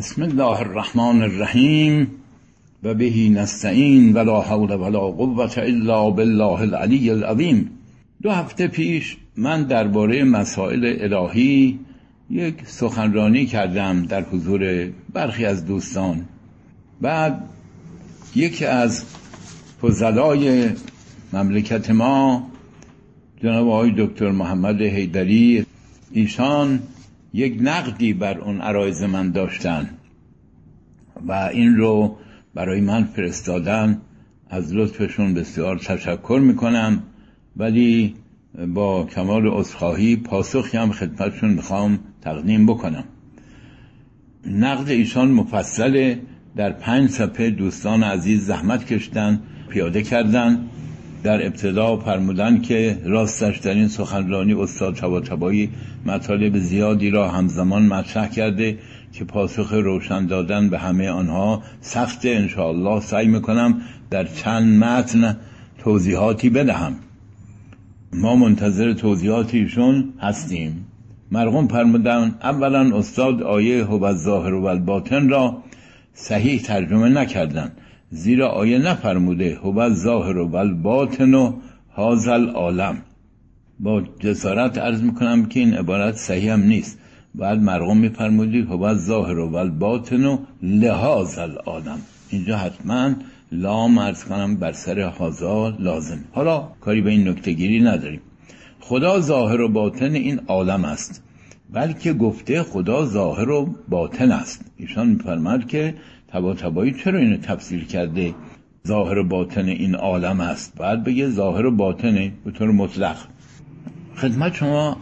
بسم الله الرحمن الرحیم و بهی نستعین ولا حول ولا قوة الا بالله العلی العظیم. دو هفته پیش من درباره مسائل الهی یک سخنرانی کردم در حضور برخی از دوستان. بعد یکی از فضلای مملکت ما جناب آقای دکتر محمد حیدری ایشان یک نقدی بر اون عرایز من داشتن و این رو برای من فرستادن. از لطفشون بسیار تشکر می‌کنم. ولی با کمال عذرخواهی پاسخی هم خدمتشون می‌خوام تقدیم بکنم. نقد ایشان مفصل در پنج صفحه دوستان عزیز زحمت کشتن پیاده کردن. در ابتدا فرمودن که راستش در این سخنرانی استاد طباطبایی مطالب زیادی را همزمان مطرح کرده که پاسخ روشن دادن به همه آنها سخت انشاءالله. سعی می‌کنم در چند متن توضیحاتی بدهم. ما منتظر توضیحات ایشون هستیم. مرغوم فرمودن اولا استاد آیه هو الظاهر و الباطن را صحیح ترجمه نکردند. زیرا آیه نفرموده هو الظاهر و الباطن و هازل عالم. با جسارت عرض می‌کنم که این عبارت صحیح هم نیست. بعد مرغوم میفرمودید هو الظاهر و الباطن و لحاظ العالم اینجا حتما لام ارز کنم بر سر هازا لازم. حالا کاری به این نکته گیری نداریم. خدا ظاهر و باطن این عالم است بلکه گفته خدا ظاهر و باطن است. ایشان میفرماد که تبا تبایی چرا اینو تفسیر کرده؟ ظاهر و باطن این عالم است. بعد بگه ظاهر باطنه به طور مطلق. خدمت شما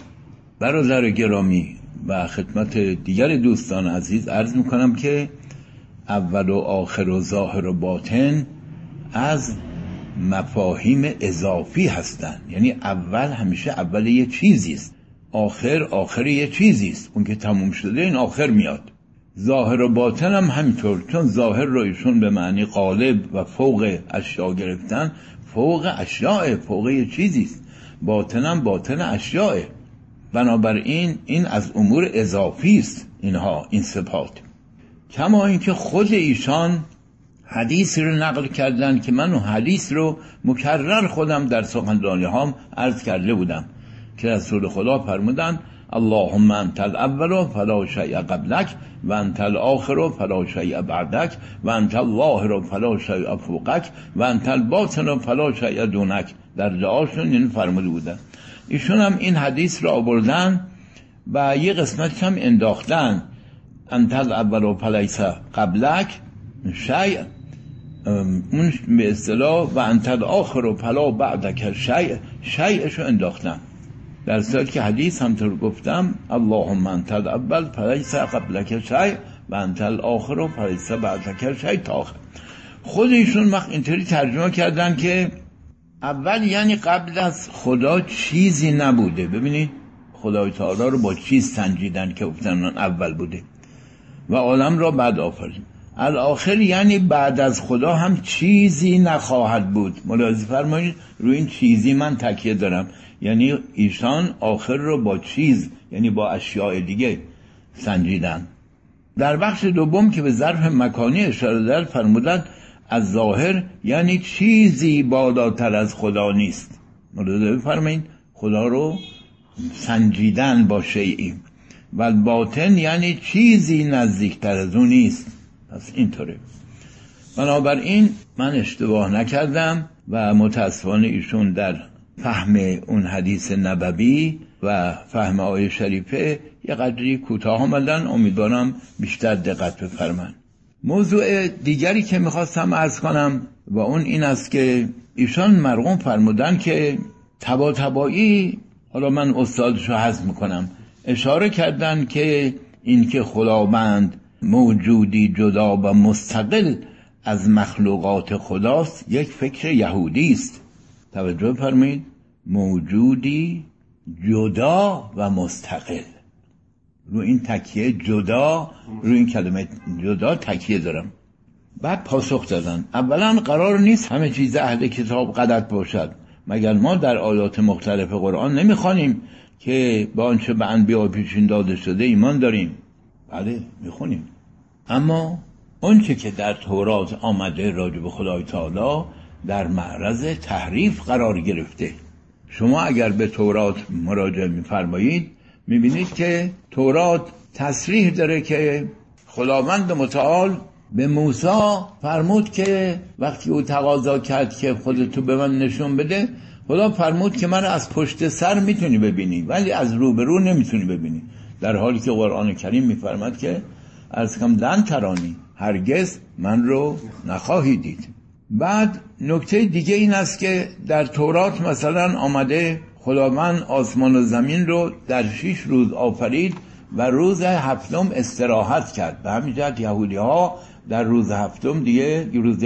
برادر گرامی و خدمت دیگر دوستان عزیز عرض می‌کنم که اول و آخر و ظاهر و باطن از مفاهیم اضافی هستند. یعنی اول همیشه اول یه چیزی است. آخر آخر یه چیزی است. اون که تموم شده این آخر میاد. ظاهر و باطن هم همینطور. چون ظاهر رو ایشون به معنی قالب و فوق اشیا گرفتن فوق اشیاء فوق چیزی است. باطن هم باطن اشیاء. بنابراین این از امور اضافی است اینها این صفات. کما اینکه خود ایشان حدیث رو نقل کردن که من اون حدیث رو مکرر خودم در سخنرانی هام عرض کرده بودم که رسول خدا فرمودن اللهم انت الاول فلا شیء قبلک و انت الاخر فلا شیء بعدک و انت الظاهر فلا شیء فوقک و انت الباطن فلا شیء دونک. در دعاشون این فرموده بودن ایشون هم این حدیث را آوردن و یه قسمت هم انداختن. انت الاول فلیس قبلک شیء اون به اصطلاح و انت الاخر و فلا بعدک شیء شیءشو انداختن. در صورت که حدیث همطور گفتم اللهم انت الاول فلیس قبلک شیء و انت الاخر و فلیس بعدک شیء تا آخر. خود ایشون وقت اینطوری ترجمه کردن که اول یعنی قبل از خدا چیزی نبوده. ببینید خدای تعالی رو با چیز سنجیدن که گفتن اول بوده. و عالم را بعد آفرید الاخر یعنی بعد از خدا هم چیزی نخواهد بود. ملاحظه فرمایید روی این چیزی من تکیه دارم. یعنی ایشان آخر رو با چیز یعنی با اشیاء دیگه سنجیدن. در بخش دوم که به ظرف مکانی اشاره در فرمودن از ظاهر یعنی چیزی بالاتر از خدا نیست. ملاحظه فرمایید خدا رو سنجیدن با شیعی و باطن یعنی چیزی نزدیکتر از اون نیست. پس اینطوره. بنابراین من اشتباه نکردم و متاسفانه ایشون در فهم اون حدیث نبوی و فهم آیه شریفه یه قدری کوتاه آمدن. امیدوارم بیشتر دقت بفرمن. موضوع دیگری که می‌خواستم ارز کنم و اون این است که ایشان مرغوم فرمودن که تبا تبایی حالا من استادشو حذف می‌کنم اشاره کردن که اینکه خداوند موجودی جدا و مستقل از مخلوقات خداست یک فکر یهودی است. توجه فرمایید موجودی جدا و مستقل. رو این تکیه جدا رو این کلمه جدا تکیه دارم. بعد پاسخ دادن. اولا قرار نیست همه چیز اهل کتاب قدرت باشد. مگر ما در آیات مختلف قرآن نمی‌خوانیم که با آنچه به انبیا پیشین داده شده ایمان داریم؟ بله می‌خونیم اما اونچه که در تورات آمده راجب به خدای تعالی در معرض تحریف قرار گرفته. شما اگر به تورات مراجعه میفرمایید می‌بینید که تورات تصریح داره که خداوند متعال به موسی فرمود که وقتی او تقاضا کرد که خودتو به من نشون بده خدا فرمود که من از پشت سر می‌تونی ببینی ولی از روبرو نمی‌تونی ببینی. در حالی که قرآن کریم میفرماد که از کم لن ترانی هرگز من رو نخواهی دید. بعد نکته دیگه این است که در تورات مثلا آمده خداوند آسمان و زمین رو در شیش روز آفرید و روز هفتم استراحت کرد. به همین جهت یهودی ها در روز هفتم دیگه روز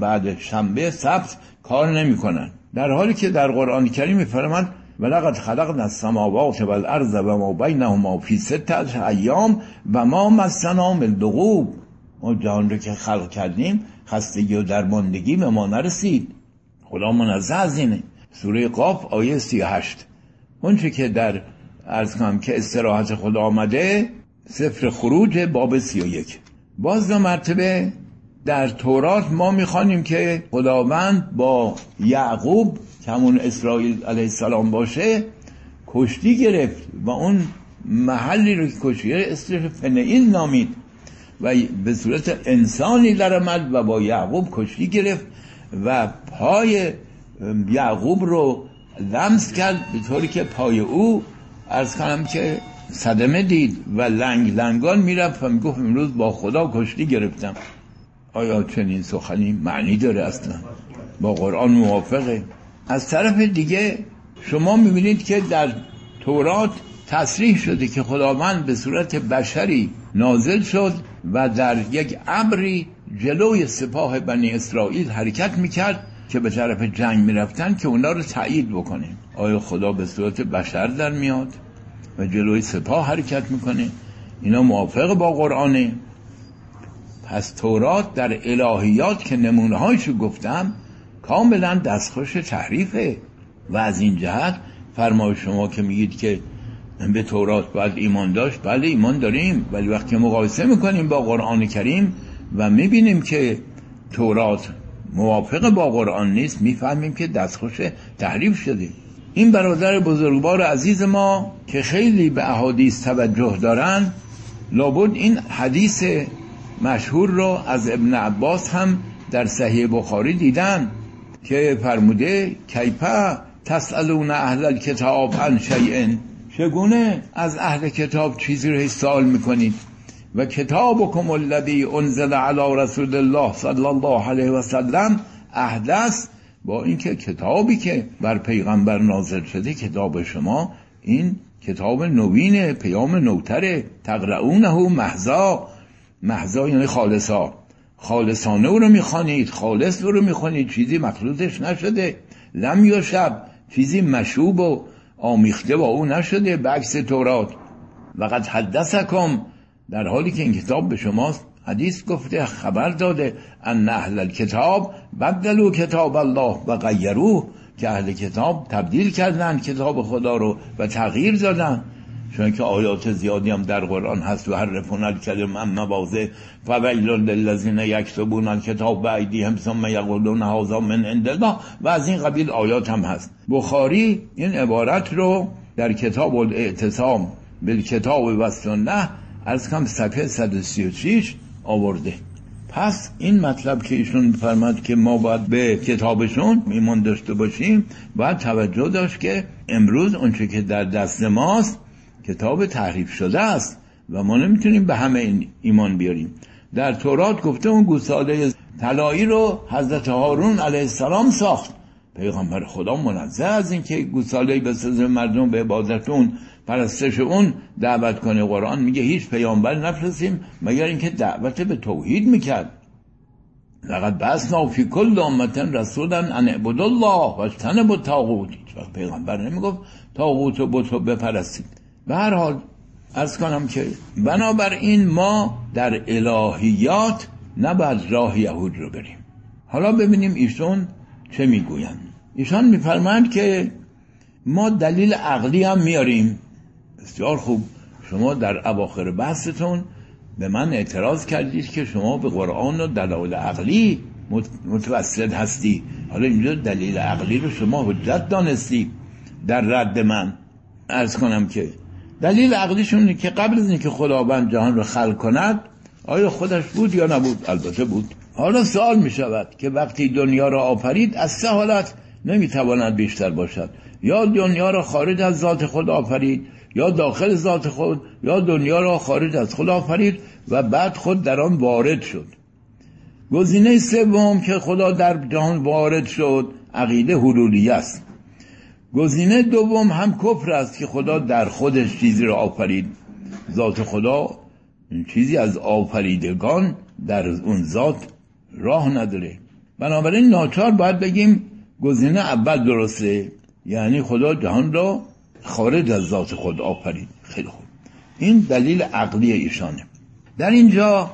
بعد شنبه سبت کار نمی‌کنن. در حالی که در قرآن کریم میفرماد ولقد خلقنا السماوات والارض و ما بینهما فی سته ایام و ما مسنا من ما جهان رو که خلق کردیم خستگی و درماندگی به ما نرسید. خدا منزه از اینه. سوره قاف آیه 38 اونچه که در ارز کنم که استراحت خدا آمده سفر خروج باب 31 باز دو مرتبه در تورات ما می‌خوانیم که خداوند با یعقوب که همون اسرائیل علیه السلام باشه کشتی گرفت و اون محلی رو که کشتی اسمش فنئیل نامید. و به صورت انسانی درآمد و با یعقوب کشتی گرفت و پای یعقوب رو لمس کرد به طوری که پای او ارز کنم که صدمه دید و لنگ لنگان می‌رفت و می‌گفت امروز با خدا کشتی گرفتم. آیا چنین سخنی معنی داره اصلا؟ با قرآن موافقه. از طرف دیگه شما می‌بینید که در تورات تصریح شده که خداوند به صورت بشری نازل شد و در یک ابری جلوی سپاه بنی اسرائیل حرکت می‌کرد که به طرف جنگ می‌رفتن که اونا رو تایید بکنه آیا خدا به صورت بشر در میاد و جلوی سپاه حرکت می‌کنه؟ اینا موافق با قرآنه. پس تورات در الهیات که نمونه هایشو گفتم کاملا دستخوش تحریفه. و از این جهت فرمای شما که میگید که به تورات باید ایمان داشت بله ایمان داریم ولی وقتی مقایسه می‌کنیم با قرآن کریم و می‌بینیم که تورات موافق با قرآن نیست می‌فهمیم که دستخوش تحریف شده. این برادر بزرگوار عزیز ما که خیلی به احادیث توجه دارن لابد این حدیث مشهور رو از ابن عباس هم در صحیح بخاری دیدن که فرموده کیپا تسالون اهل الکتاب عن شیئن چگونه از اهل کتاب چیزی رو سوال می‌کنید؟ و کتابکم الذی انزل علی رسول الله صلی الله علیه و سلم احدث با اینکه کتابی که بر پیغمبر نازل شده کتاب شما این کتاب نوین پیام نوتره تقرؤونه محضا. محضا یعنی خالصا. خالصانه او رو می‌خوانید خالص او رو می‌خوانید چیزی مخلوطش نشده. لم یا شب چیزی مشوب و آمیخته با او نشده به عکس تورات. وقد حدثکم در حالی که این کتاب به شماست حدیث گفته خبر داده ان اهل الکتاب بدلو کتاب الله و غیروه که اهل کتاب تبدیل کردن کتاب خدا رو و تغییر دادن چون که آیات زیادی هم در قرآن هست. و هر رفون الکلم من موازه فویل للذین یکتبون الکتاب به هم ثم یقولون هذا من عند و از این قبیل آیات هم هست. بخاری این عبارت رو در کتاب الاعتصام بالکتاب و سنه از کم صفحه 136 آورده. پس این مطلب که ایشون فرمد که ما باید به کتابشون ایمان داشته باشیم باید توجه داشت که امروز اونچه که در دست ماست کتاب تحریف شده است و ما نمی‌تونیم به همه این ایمان بیاریم. در تورات گفته اون گوساله طلایی رو حضرت هارون علیه السلام ساخت. پیغمبر خدا منزه از اینکه گوساله بسازه مردم به عبادتون پرستش اون دعوت کنه قرآن. میگه هیچ پیامبر نفرستیم مگر اینکه دعوت به توحید می‌کرد. لقد بسنا فی کل امتن رسولا ان اعبد الله و اجتنبوا وقت پیغمبر نمی‌گفت طاغوت و بت بپرستید؟ به هر حال ارز کنم که بنابراین ما در الهیات نباید راه یهود رو بریم. حالا ببینیم ایشون چه می‌گویند. ایشان میفرمایند که ما دلیل عقلی هم میاریم. بسیار خوب. شما در اواخر بحثتون به من اعتراض کردید که شما به قرآن و دلایل عقلی متوسط هستی حالا اینجا دلیل عقلی رو شما حجت دانستی در رد من ارز کنم که دلیل عقلیشون که قبل از اینکه خداوند جهان رو خلق کند آیا خودش بود یا نبود؟ البته بود. حالا سوال می شود که وقتی دنیا را آفرید از سه حالت نمی تواند بیشتر باشد. یا دنیا را خارج از ذات خود آفرید یا داخل ذات خود یا دنیا را خارج از خود آفرید و بعد خود در آن وارد شد. گزینه سوم که خدا در جهان وارد شد عقیده حلولی است. گزینه دوم هم کفر است که خدا در خودش چیزی را آفرید. ذات خدا چیزی از آفریدگان در اون ذات راه نداره. بنابراین ناچار باید بگیم گزینه اول درسته. یعنی خدا جهان را خارج از ذات خود آفرید. خیلی خوب. این دلیل عقلی ایشانه. در اینجا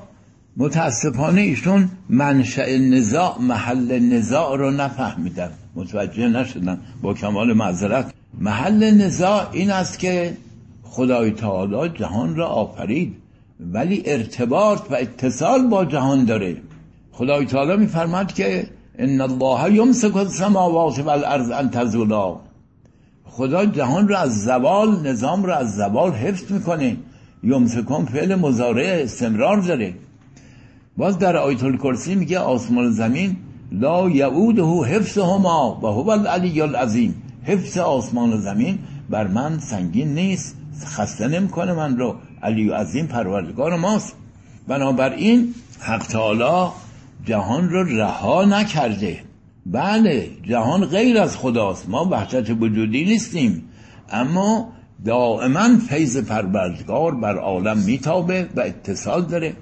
متاسفانه ایشون منشأ نزاع محل نزاع رو نفهمیدن. متوجه نشدن. با کمال معذرت. محل نزاع این است که خدای تعالی جهان را آفرید. ولی ارتباط و اتصال با جهان داره. خدای تعالی میفرماد که ان الله یمسک السماوات والارض ان تزولا. خدا جهان را از زوال نظام را از زوال حفظ می‌کنه. یمسکون فعل مزارع استمرار داره. باز در آیت الکرسی میگه آسمان زمین لا یعوده حفظهما و هو العلی العظیم. حفظ آسمان و زمین بر من سنگین نیست. خسته نمی‌کنه من رو. علی عظیم پروردگار ماست. بنابراین حق تعالی جهان رو رها نکرده. بله جهان غیر از خداست. ما وحشت وجودی نیستیم. اما دائما فیض پروردگار بر عالم میتابه و اتصال داره.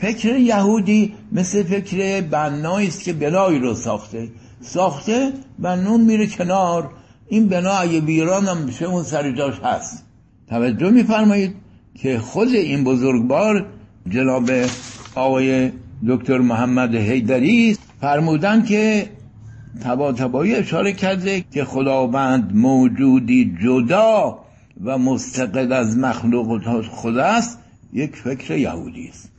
فکر یهودی مثل فکر بنایی است که بنایی رو ساخته. ساخته بنون میره کنار. این بنا اگه ویران هم بشه اون سر جاش هست. توجه میفرمایید که خود این بزرگوار جناب آقای دکتر محمد حیدری فرمودن که تبا تبایی اشاره کرده که خداوند موجودی جدا و مستقل از مخلوقات خود است یک فکر یهودی است.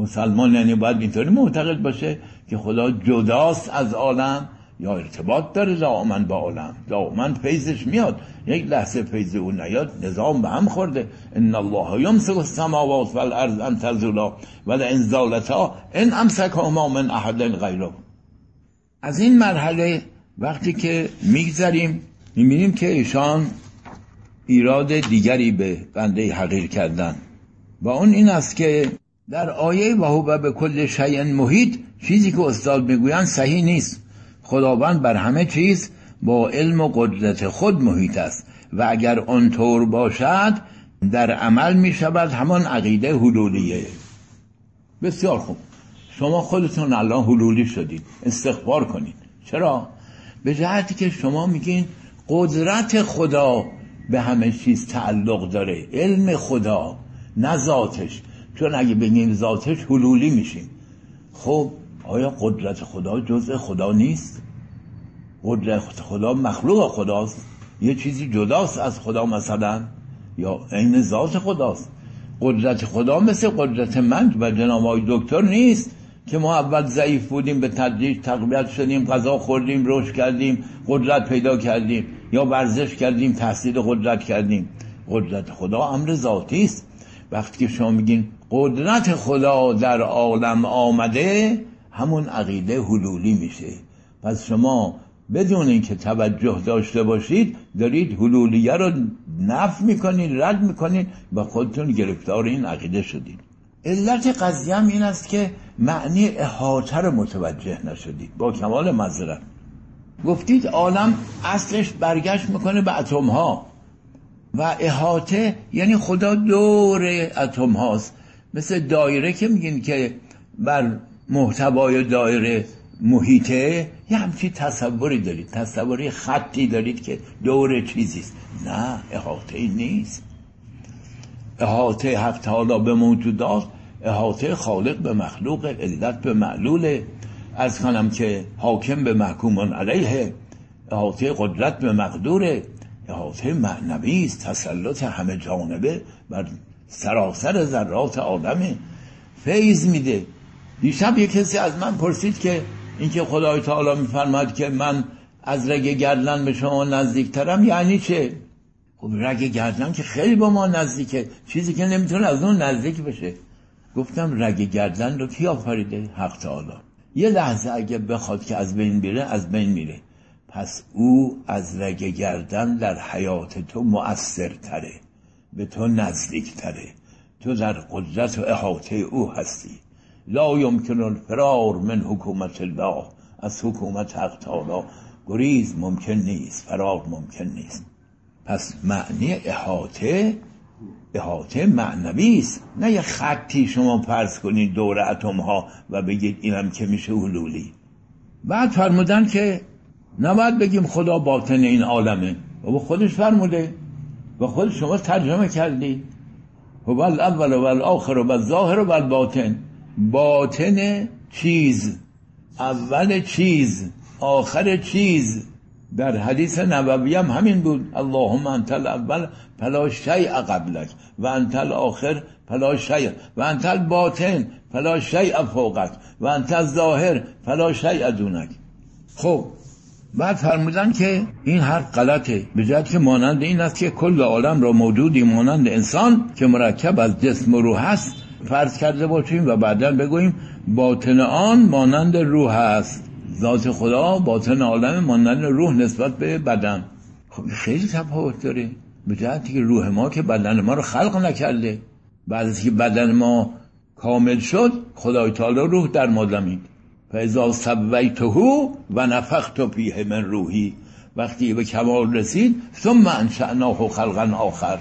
مسلمان یعنی باید اینطوری معتقد باشه که خدا جداست از عالم یا ارتباط داره دائما با عالم. دائما فیضش میاد. یک لحظه فیض او نیاد نظام به هم خورده. ان الله یمسک السماوات والارض ان تزولا و ان زالتا ان امسکهما من احد غیره از این مرحله وقتی که میگذریم می‌بینیم که ایشان ایراد دیگری به بنده حقیر کردن. و اون این است که در آیه و به کل شیء محیط چیزی که استاد می‌گویند صحیح نیست. خداوند بر همه چیز با علم و قدرت خود محیط است و اگر آنطور باشد در عمل می شود همان عقیده حلولیه. بسیار خوب. شما خودتون الان حلولی شدید. استخبار کنید. چرا؟ به جهتی که شما میگین قدرت خدا به همه چیز تعلق داره. علم خدا نه ذاتش. چون اگه بگیم ذاتش حلولی میشیم. خب آیا قدرت خدا جزء خدا نیست؟ قدرت خدا مخلوق خداست. یه چیزی جداست از خدا مثلا. یا عین ذات خداست. قدرت خدا مثل قدرت من و جناب آقای دکتر نیست که ما اول ضعیف بودیم به تدریج تقویت شدیم غذا خوردیم رشد کردیم قدرت پیدا کردیم یا ورزش کردیم تحصیل قدرت کردیم. قدرت خدا امر ذاتی است. وقتی که شما میگین قدرت خدا در عالم آمده همون عقیده حلولی میشه. پس شما بدون اینکه توجه داشته باشید دارید حلولیه رو نف می‌کنید رد می‌کنید و خودتون گرفتار این عقیده شدید. علت قضیه هم این است که معنی احاطه رو متوجه نشدید. با کمال مذرت گفتید عالم اصلش برگشت می‌کنه به اتم ها و احاطه یعنی خدا دور اتم هاست مثل دایره که میگین که بر محتوای دایره محیطه یه همچی تصوری دارید. تصوری خطی دارید که دور چیزیست نه احاطه نیست. احاطه حق تعالی به موجودات احاطه خالق به مخلوق علت به معلول. از کنم که حاکم به محکوم علیه. احاطه قدرت به مقدور احاطه معنوی است تسلط همه جانبه بر سراسر ذرات آدمه. فیض میده. دیشب یه کسی از من پرسید که اینکه خدای تعالی میفرماد که من از رگ گردن به شما نزدیکترم یعنی چه؟ خب رگ گردن که خیلی با ما نزدیکه. چیزی که نمی‌تونه از اون نزدیک بشه. گفتم رگ گردن رو کی آفریده؟ حق تعالی. یه لحظه اگه بخواد که از بین بیره از بین میره. پس او از رگ گردن در حیات تو مؤثرتره. به تو نزدیکتره. تو در قدرت و احاطه او هستی. لا یمکن الفرار من حکومت الله. از حکومت حق تعالی. گریز ممکن نیست فرار ممکن نیست. پس معنی احاطه احاطه معنوی است. نه یه خطی شما فرض کنید دور اتم ها و بگید اینم که میشه حلولی. بعد فرمودن که نباید بگیم خدا باطن این عالمه. و خودش فرموده. و خود شما ترجمه کردی و بل اول و آخر و بل ظاهر و بل باطن. باطن چیز. اول چیز. آخر چیز. در حدیث نبوی هم همین بود. اللهم انت الاول فلا شیء قبلک. و انت الاخر فلا شیء. و انت الباطن فلا شیء فوقک. و انت الظاهر فلا شیء دونک. خب. بعد فرمودن که این حرف غلطه. به که مانند این است که کل عالم را موجودی مانند انسان که مرکب از جسم و روح هست فرض کرده باشیم و بعدا بگوییم باطن آن مانند روح است. ذات خدا باطن عالم مانند روح نسبت به بدن. خب خیلی تفاوت داره. به جهتی که روح ما که بدن ما رو خلق نکرده. بعد از که بدن ما کامل شد خدای تعالی روح در ما دمید فاذا سویته و نفخت فیه من روحی وقتی به کمال رسید ثم انشأناه خلقا آخر.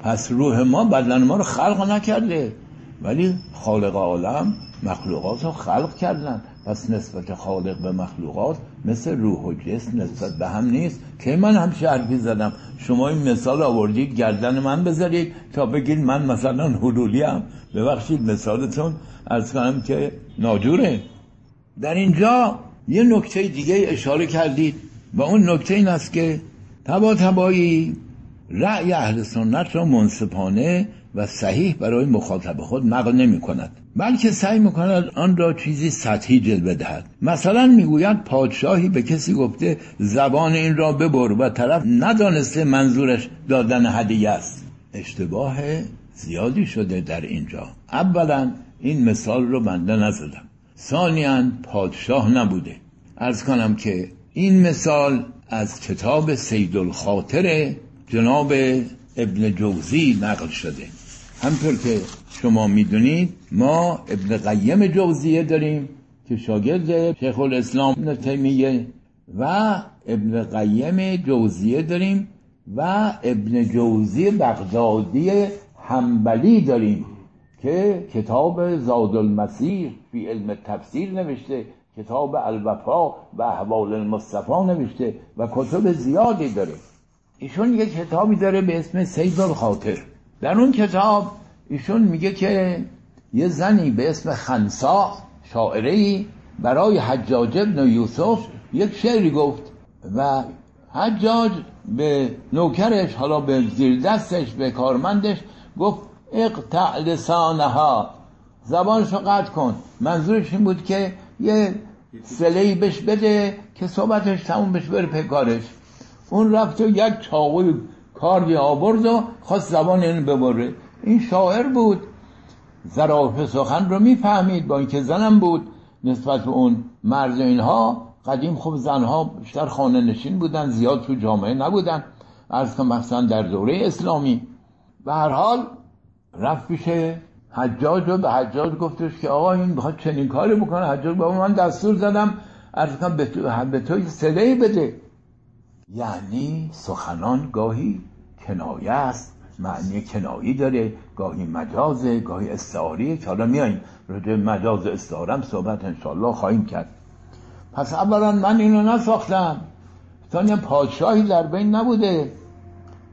پس روح ما بدن ما رو خلق نکرده ولی خالق عالم مخلوقات رو خلق کردن. پس نسبت خالق به مخلوقات مثل روح و جسم نسبت به هم نیست. که من هم حرفی زدم شما این مثال آوردید گردن من بذارید تا بگید من مثلا حلولی هم ببخشید مثالتون از کنم که ناجوره در اینجا یه نکته دیگه اشاره کردید و اون نکته این است که تبا تبایی رأی اهل سنت را منصفانه و صحیح برای مخاطب خود نقل نمی کند. بلکه سعی می کند آن را چیزی سطحی جلوه دهد. مثلا می‌گوید پادشاهی به کسی گفته زبان این را ببر و طرف ندانسته منظورش دادن هدیه است. اشتباه زیادی شده در اینجا. اولا این مثال رو بنده نزدم. ثانیا پادشاه نبوده. ارز کنم که این مثال از کتاب سید الخاطر جناب ابن جوزی نقل شده. همطور که شما می‌دونید ما ابن قیم جوزیه داریم که شاگرد شیخ الاسلام ابن تیمیه و ابن قیم جوزیه داریم و ابن جوزی بغدادی حنبلی داریم. که کتاب زاد المسیر فی علم تفسیر نوشته کتاب الوفا و احوال المصطفى نوشته و کتب زیادی داره. ایشون یه کتابی داره به اسم سید الخاطر. در اون کتاب ایشون میگه که یه زنی به اسم خنسا شاعره برای حجاج ابن یوسف یک شعری گفت و حجاج به نوکرش حالا به زیر دستش به کارمندش گفت اقطع لسانها. زبانش رو قطع کن. منظورش این بود که یه سلهی بهش بده که صحبتش تموم بشه بره پکارش اون رفت و یک چاقوی کاری آورد و خواست زبان این ببره. این شاعر بود. ظرافه سخن رو می‌فهمید. با اینکه زنم بود. نسبت به اون مرز اینها قدیم خب زنها بیشتر خانه نشین بودن زیاد تو جامعه نبودن. از کنم مثلا در دوره اسلامی. به هر حال رفت پیش حجاج به حجاج گفتش که آقا این بخواد چنین کاری بکنه. حجاج بابا من دستور زدم از کنم به تو, تو بده. یعنی سخنان گاهی کنایه است معنی کنایی داره. گاهی مجازه گاهی استعاریه که حالا میاییم راجع مجاز استعارم صحبت انشالله خواهیم کرد. پس اولا من اینو نساختم. ثانیا پادشاهی در بین نبوده.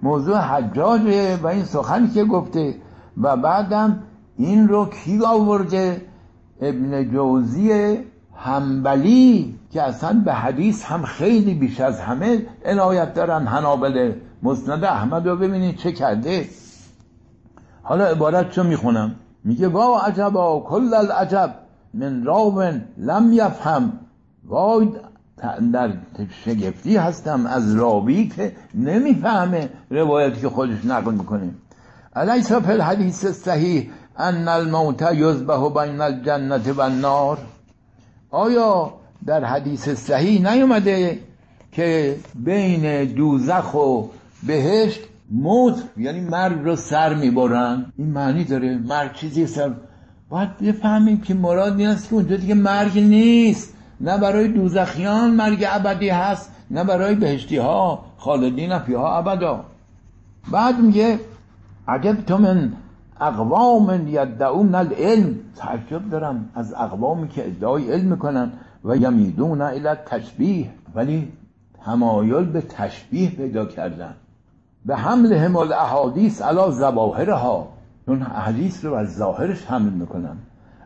موضوع حجاجه و این سخنی که گفته. و بعدم این رو کی آورده؟ ابن جوزی همبلی که اصلا به حدیث هم خیلی بیش از همه عنایت دارن هنابله مسند احمد رو ببینید چه کرده. حالا عبارت چو می‌خونم. میگه وا عجبا کل العجب من راون لم یفهم. وای در شگفتی هستم از راوی که نمی‌فهمه روایتی که خودش نقل می‌کنه. الیس فی الحدیث صحیح ان الموت یذبح بین الجنه و النار آیا در حدیث صحیح نیومده که بین دوزخ و بهشت موت یعنی مرگ رو سر می‌برن؟ این معنی داره مرگ چیزی سر باید بفهمیم که مراد نیست که اونجا دیگه مرگ نیست. نه برای دوزخیان مرگ ابدی هست نه برای بهشتی ها خالدین فیها ابدا. بعد میگه عجب تو من اقوام یدعون العلم تعجب دارم از اقوامی که ادعای علم می‌کنن و یمیدون الى تشبیه ولی تمایل به تشبیه پیدا کردن. به حمل همال احادیث علا زواهرها چون حدیث رو از ظاهرش حمل می‌کنن.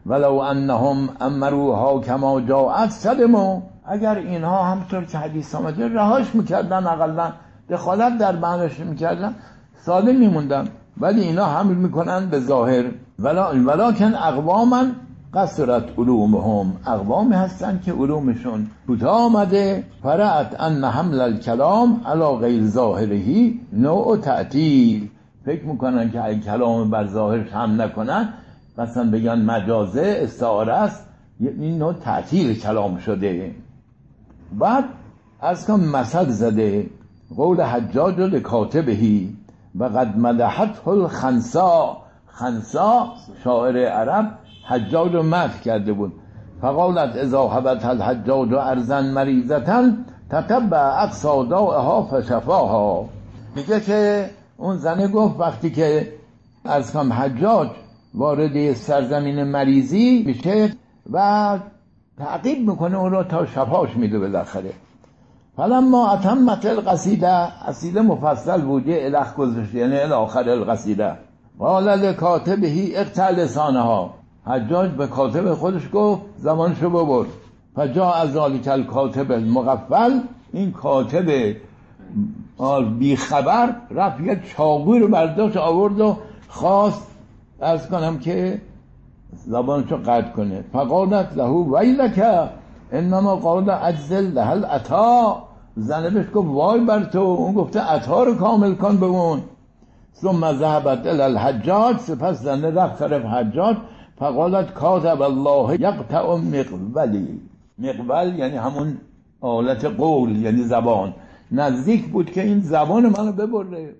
ولو انهم امروها کما جاءت صدمو اگر اینها همطور که حدیث آمده رهاش می‌کردن اقلا دخالت در معناش می‌کردن ساده میموندن. ولی اینا حمل می‌کنن به ظاهر. ولا ولکن اقواما قصرت علومهم. اقوامی هستن که علومشون کوتاه آمده. فرعت ان حمل الکلام علا غیر ظاهرهی نوع تعطیل. فکر می‌کنن که اگه کلام بر ظاهرش هم نکنن مثلا بگن مجازه استعاره است این نوع تعطیل کلام شده. بعد از کن مثل زده. قول حجاج لکاتبهی. و قد مدحت الخنسا. خنسا شاعر عرب حجاج رو کرده بود. فقالت اذا حبت الحجاج ارزن مریضتن تتبع اقصا دائها فشفاها. میگه که اون زنه گفت وقتی که از کم حجاج وارد سرزمین مریضی میشه و تعقیب می‌کنه اون رو تا شفاش میده بالاخره. فلما اتمت القصیده قصیده مفصل بود یه الخ گذاشته یعنی الاخر القصیده. قال لکاتبهی اقتل لسانه ها حجاج به کاتب خودش گفت زمانشو ببر فجا از ذالک الکاتب المغفل. این کاتب بی خبر رفت یک چاقوی رو برداشت آورد و خواست از کنم که زبانشو قطع کنه. فقالت له ویلک انما قال اجزل لهل عطا زنه بهش گفت وای بر تو اون گفته عطا رو کامل کن به اون. ثم ذهبت الى الحجاج سپس زنه رفت طرف حجاج. فقالت کاتب الله یقطع مقبلی مقبل یعنی همون آلت قول یعنی زبان. نزدیک بود که این زبان منو ببره.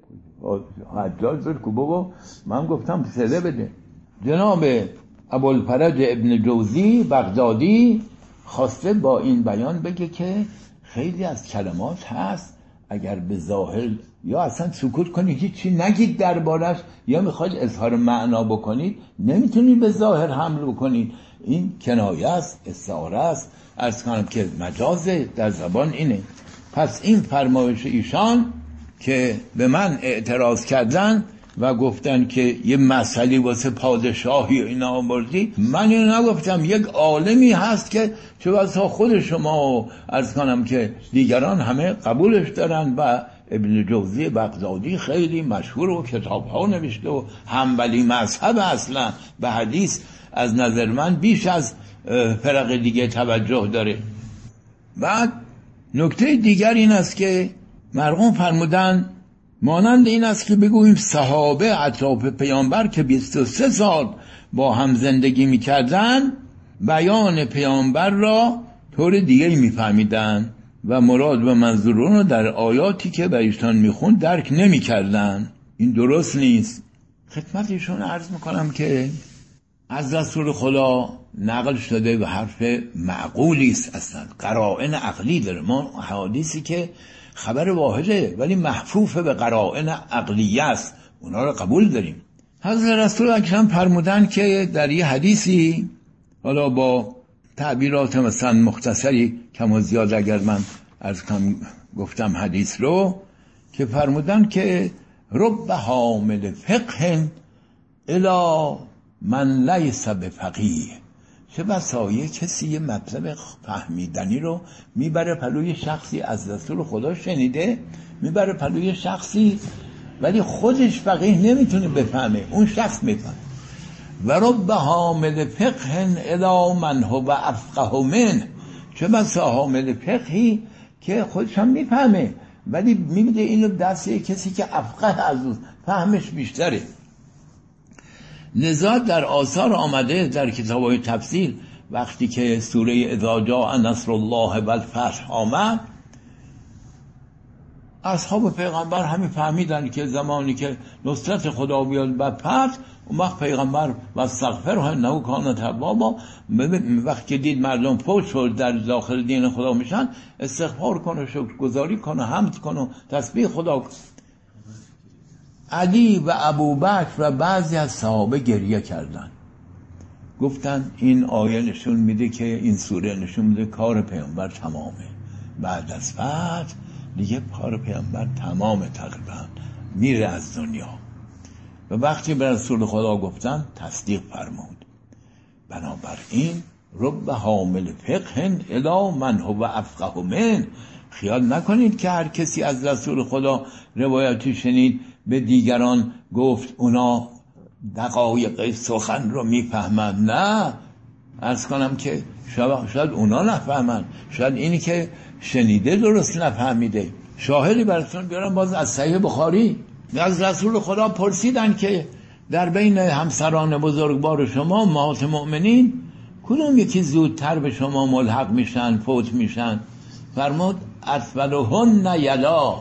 حجاج زد که بابا من گفتم سده بده. جناب ابوالفرج ابن جوزی بغدادی خواسته با این بیان بگه که خیلی از کلمات هست اگر به ظاهر یا اصلا سکوت کنید هیچی نگید دربارش یا می‌خواید اظهار معنا بکنید نمی‌تونید به ظاهر حمل بکنید. این کنایه است استعاره است. ارز کنم که مجازه در زبان اینه. پس این فرمایش ایشان که به من اعتراض کردن و گفتن که یه مسئله واسه پادشاهی اینا آوردی؟ من اینو نگفتم. یک عالمی هست که چه بسا خود شما ارز کنم که دیگران همه قبولش دارن و ابن جوزی بغدادی خیلی مشهور و کتاب ها نوشته و همبلی مذهب اصلا به حدیث از نظر من بیش از فرق دیگه توجه داره. بعد نکته دیگر این است که مرقوم فرمودن مانند این است که بگوییم صحابه اطراف پیامبر که 23 سال با هم زندگی می‌کردن بیان پیامبر را طور دیگه میفهمیدن و مراد و منظورون رو در آیاتی که به ایشان میخون درک نمی‌کردن. این درست نیست. خدمت ایشون عرض می‌کنم که از رسول خدا نقل شده و حرف معقولی است اصلا. قرائن عقلی داره ما حادیثی که خبر واحده ولی محفوف به قرائن عقلیه است. اونا رو قبول داریم. حضرت رسول اکرم فرمودن که در یه حدیثی حالا با تعبیرات مثلا مختصری کم و زیاد اگر من از کم گفتم حدیث رو که فرمودن که رب حامل فقه الا من لیس بفقیه. چه بسایه کسی یه مطلب فهمیدنی رو می‌بره پلوی شخصی از رسول خدا شنیده می‌بره پلوی شخصی ولی خودش فقیه نمی‌تونه بفهمه اون شخص می‌فهمه. و رب حامل فقه الی من هو افقه من چه بسا حامل فقهی که خودش هم می‌فهمه ولی می‌بینه اینو دست کسی که افقه از فهمش بیشتره. لذا در آثار آمده در کتاب های تفسیر وقتی که سوره اذا جاء نصر الله و الفتح آمد اصحاب پیغمبر همین فهمیدن که زمانی که نصرت خدا بیاد و فتح اون وقت پیغمبر و سغفر های نو کان توابا. وقتی که دید مردم فوت شد در داخل دین خدا میشن استغفار کنه شکر گذاری کنه حمد کنه تسبیح خدا علی و ابوبکر و بعضی از صحابه گریه کردن گفتن این آیه نشون میده که این سوره نشون میده کار پیامبر تمامه. بعد از فتح دیگه کار پیامبر تمام تقریبا. میره از دنیا. و وقتی به رسول خدا گفتن تصدیق فرمود. بنابراین رب حامل فقه الا من هو افقه من. خیال نکنید که هر کسی از رسول خدا روایتی شنید به دیگران گفت اونا دقایق سخن رو می‌فهمند. نه ارز کنم که شاید اونا نفهمند. شاید اینی که شنیده درست نفهمیده. شاهدی براتون بیارم باز از صحیح بخاری. از رسول خدا پرسیدن که در بین همسران بزرگوار شما مات مؤمنین کدوم یکی زودتر به شما ملحق میشن فوت میشن؟ فرمود اطولهن یلا.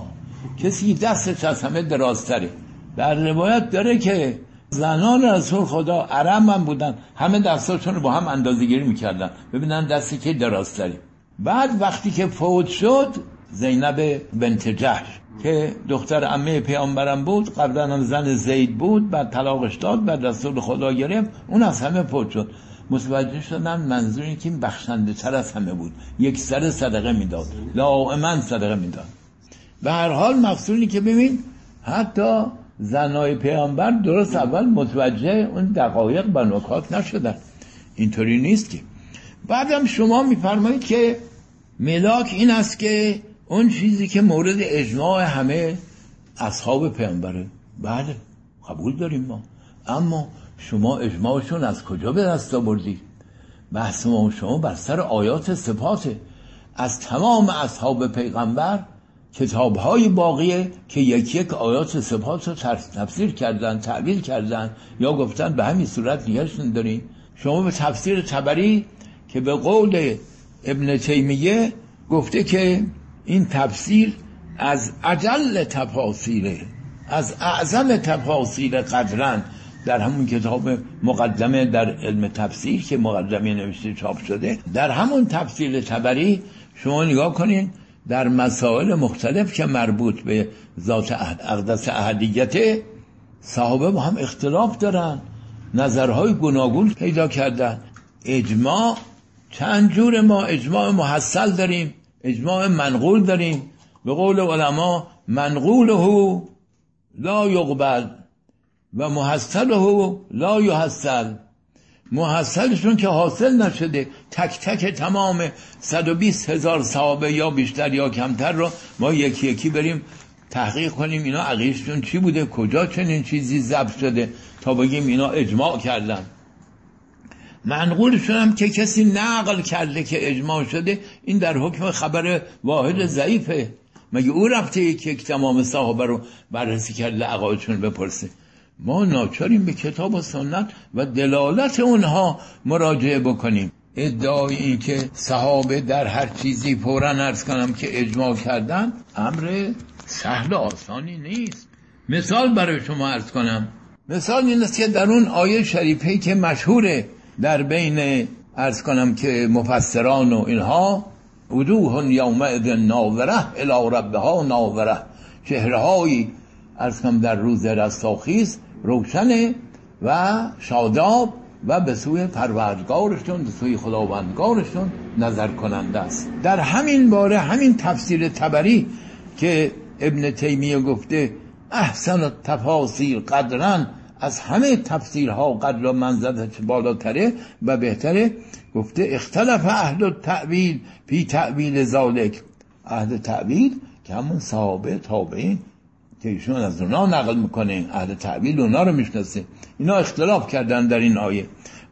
کسی دستش از همه درازتره. در روایت داره که زنان رسول خدا عرم هم بودن همه دستاشون رو با هم اندازه گیری می‌کردن. ببینن دستی که درازتری بعد وقتی که فوت شد زینب بنت جهش که دختر امه پیامبرم بود قبلا هم زن زید بود بعد طلاقش داد بعد رسول خدا گرفت اون از همه فوت شد. متوجه شدن منظور این که بخشنده تر از همه بود. یک سر صدقه می‌داد. دائما صدقه می‌داد. به هر حال مقصودی که ببین حتی زنای پیامبر درست اول متوجه اون دقایق و نکات نشدن. اینطوری نیست که. بعدم شما میفرمایید که ملاک این است که اون چیزی که مورد اجماع همه اصحاب پیامبره. بله قبول داریم ما. اما شما اجماعشون از کجا به دست آوردید بحث ما شما بر سر آیات صفاته. از تمام اصحاب پیغمبر کتاب های باقیه که یکی یک آیات صفات رو تفسیر کردن تعبیر کردن یا گفتن به همین صورت نگهشون داریم شما به تفسیر تبری که به قول ابن تیمیه گفته که این تفسیر از عجل تفاصیله از اعظم تفاصیل قدرن. در همون کتاب مقدمه در علم تفسیر که مقدمه نوشته چاپ شده در همون تفسیر تبری شما نگاه کنین در مسائل مختلف که مربوط به ذات اقدس اهدیت صحابه با هم اختلاف دارن نظرهای گوناگون پیدا کردن. اجماع چند جور ما؟ اجماع محصل داریم اجماع منقول داریم. به قول علما منقوله لا یقبل و محصله لا یحصل. محصلشون که حاصل نشده تک تک تمام 120 هزار صحابه یا بیشتر یا کمتر رو ما یکی یکی بریم تحقیق کنیم اینا عقیششون چی بوده کجا چنین چیزی ضبط شده تا بگیم اینا اجماع کردن. منقولشون هم که کسی نقل کرده که اجماع شده این در حکم خبر واحد ضعیفه. مگه او رفته یک تمام صحابه رو بررسی کرده عقایدشون بپرسه؟ ما ناچاریم به کتاب و سنت و دلالت اونها مراجعه بکنیم. ادعای این که صحابه در هر چیزی فورا ارز کنم که اجماع کردن امر سهل و آسانی نیست. مثال برای شما ارز کنم. مثال این است که در اون آیه شریفه که مشهوره در بین ارز کنم که مفسران و اینها وجوه یومئذ ناظره الی ربها ناظره. چهره های ارز کنم در روز رستاخیز روشنه و شاداب و به سوی پروردگارشون به سوی خداوندگارشون نظر کننده است. در همین باره همین تفسیر تبری که ابن تیمیه گفته احسن تفاصیل قدرن از همه تفسیرها قدر و بالاتره و بهتره گفته اختلف اهل تعویل فی تعویل ذالک اهل تعویل که همون صحابه تابعین که ایشون از اونا نقل می‌کنه اهل تعبیل اونا رو می‌شناسه. اینا اختلاف کردن در این آیه.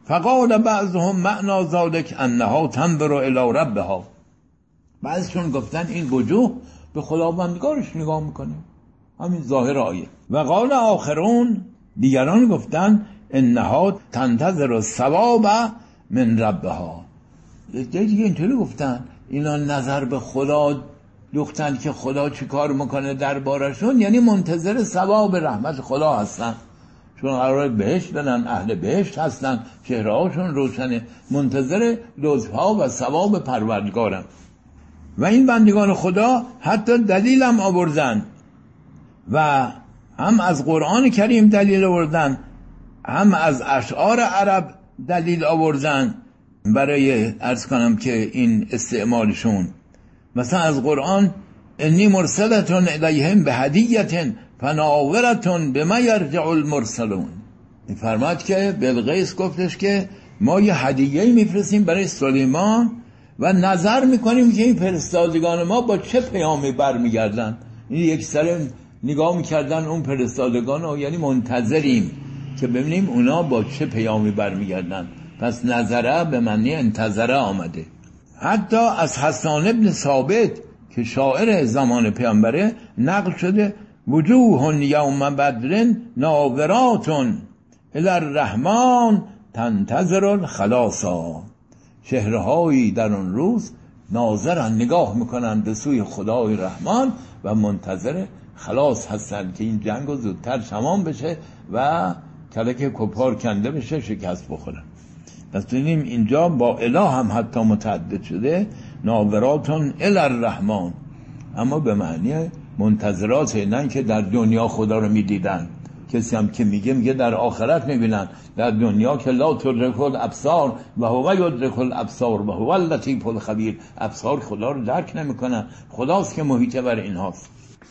فقال بعضهم معنا ذلك انها تنظر الى ربها. بعضشون گفتن این وجوه به خداوندگارش نگاه می‌کنه. همین ظاهر آیه. و قال آخرون دیگران گفتن انها تنتظر الثواب من ربها. دیگه اینطوری گفتن. اینا نظر به خدا دوختن که خدا چی کار می‌کنه دربارشون یعنی منتظر ثواب رحمت خدا هستن. چون قرار بهشت بدن اهل بهشت هستن چهره هاشون روشنه. منتظر لطفها و ثواب پروردگارن. و این بندگان خدا حتی دلیل هم آوردن و هم از قرآن کریم دلیل آوردن هم از اشعار عرب دلیل آوردن. برای ارز کنم که این استعمالشون مثلا از قرآن انی مرسلتون الیهم به هدیت فناورتون به ما یرجع المرسلون. فرماد که بلغیس گفتش که ما یه هدیه میفرستیم برای سلیمان و نظر می‌کنیم که این فرستادگان ما با چه پیامی برمیگردن. این یک سر نگاه می‌کردن اون فرستادگان رو یعنی منتظریم که ببینیم اونا با چه پیامی برمیگردن. پس نظره به معنی انتظره آمده. حتی از حسان ابن ثابت که شاعر زمان پیامبره نقل شده وجوه یوم بدرن ناوراتون الرحمن تنتظر الخلاصا. چهرههایی در اون روز ناظرن نگاه می‌کنن به سوی خدای رحمان و منتظر خلاص هستن که این جنگ زودتر تمام بشه و کلک کپار کنده بشه شکست بخورن. پس اینجا با اله هم حتی متعدد شده ناوراتون الرحمن. اما به معنی منتظرات نه که در دنیا خدا رو می‌دیدن. کسی هم که میگه میگه در آخرت می‌بینن. در دنیا که لا تدرک الابصار و هو یدرک الابصار و هو اللطیف الخبیر. ابصار خدا رو درک نمی‌کنن. خداست که محیط بر اینهاست.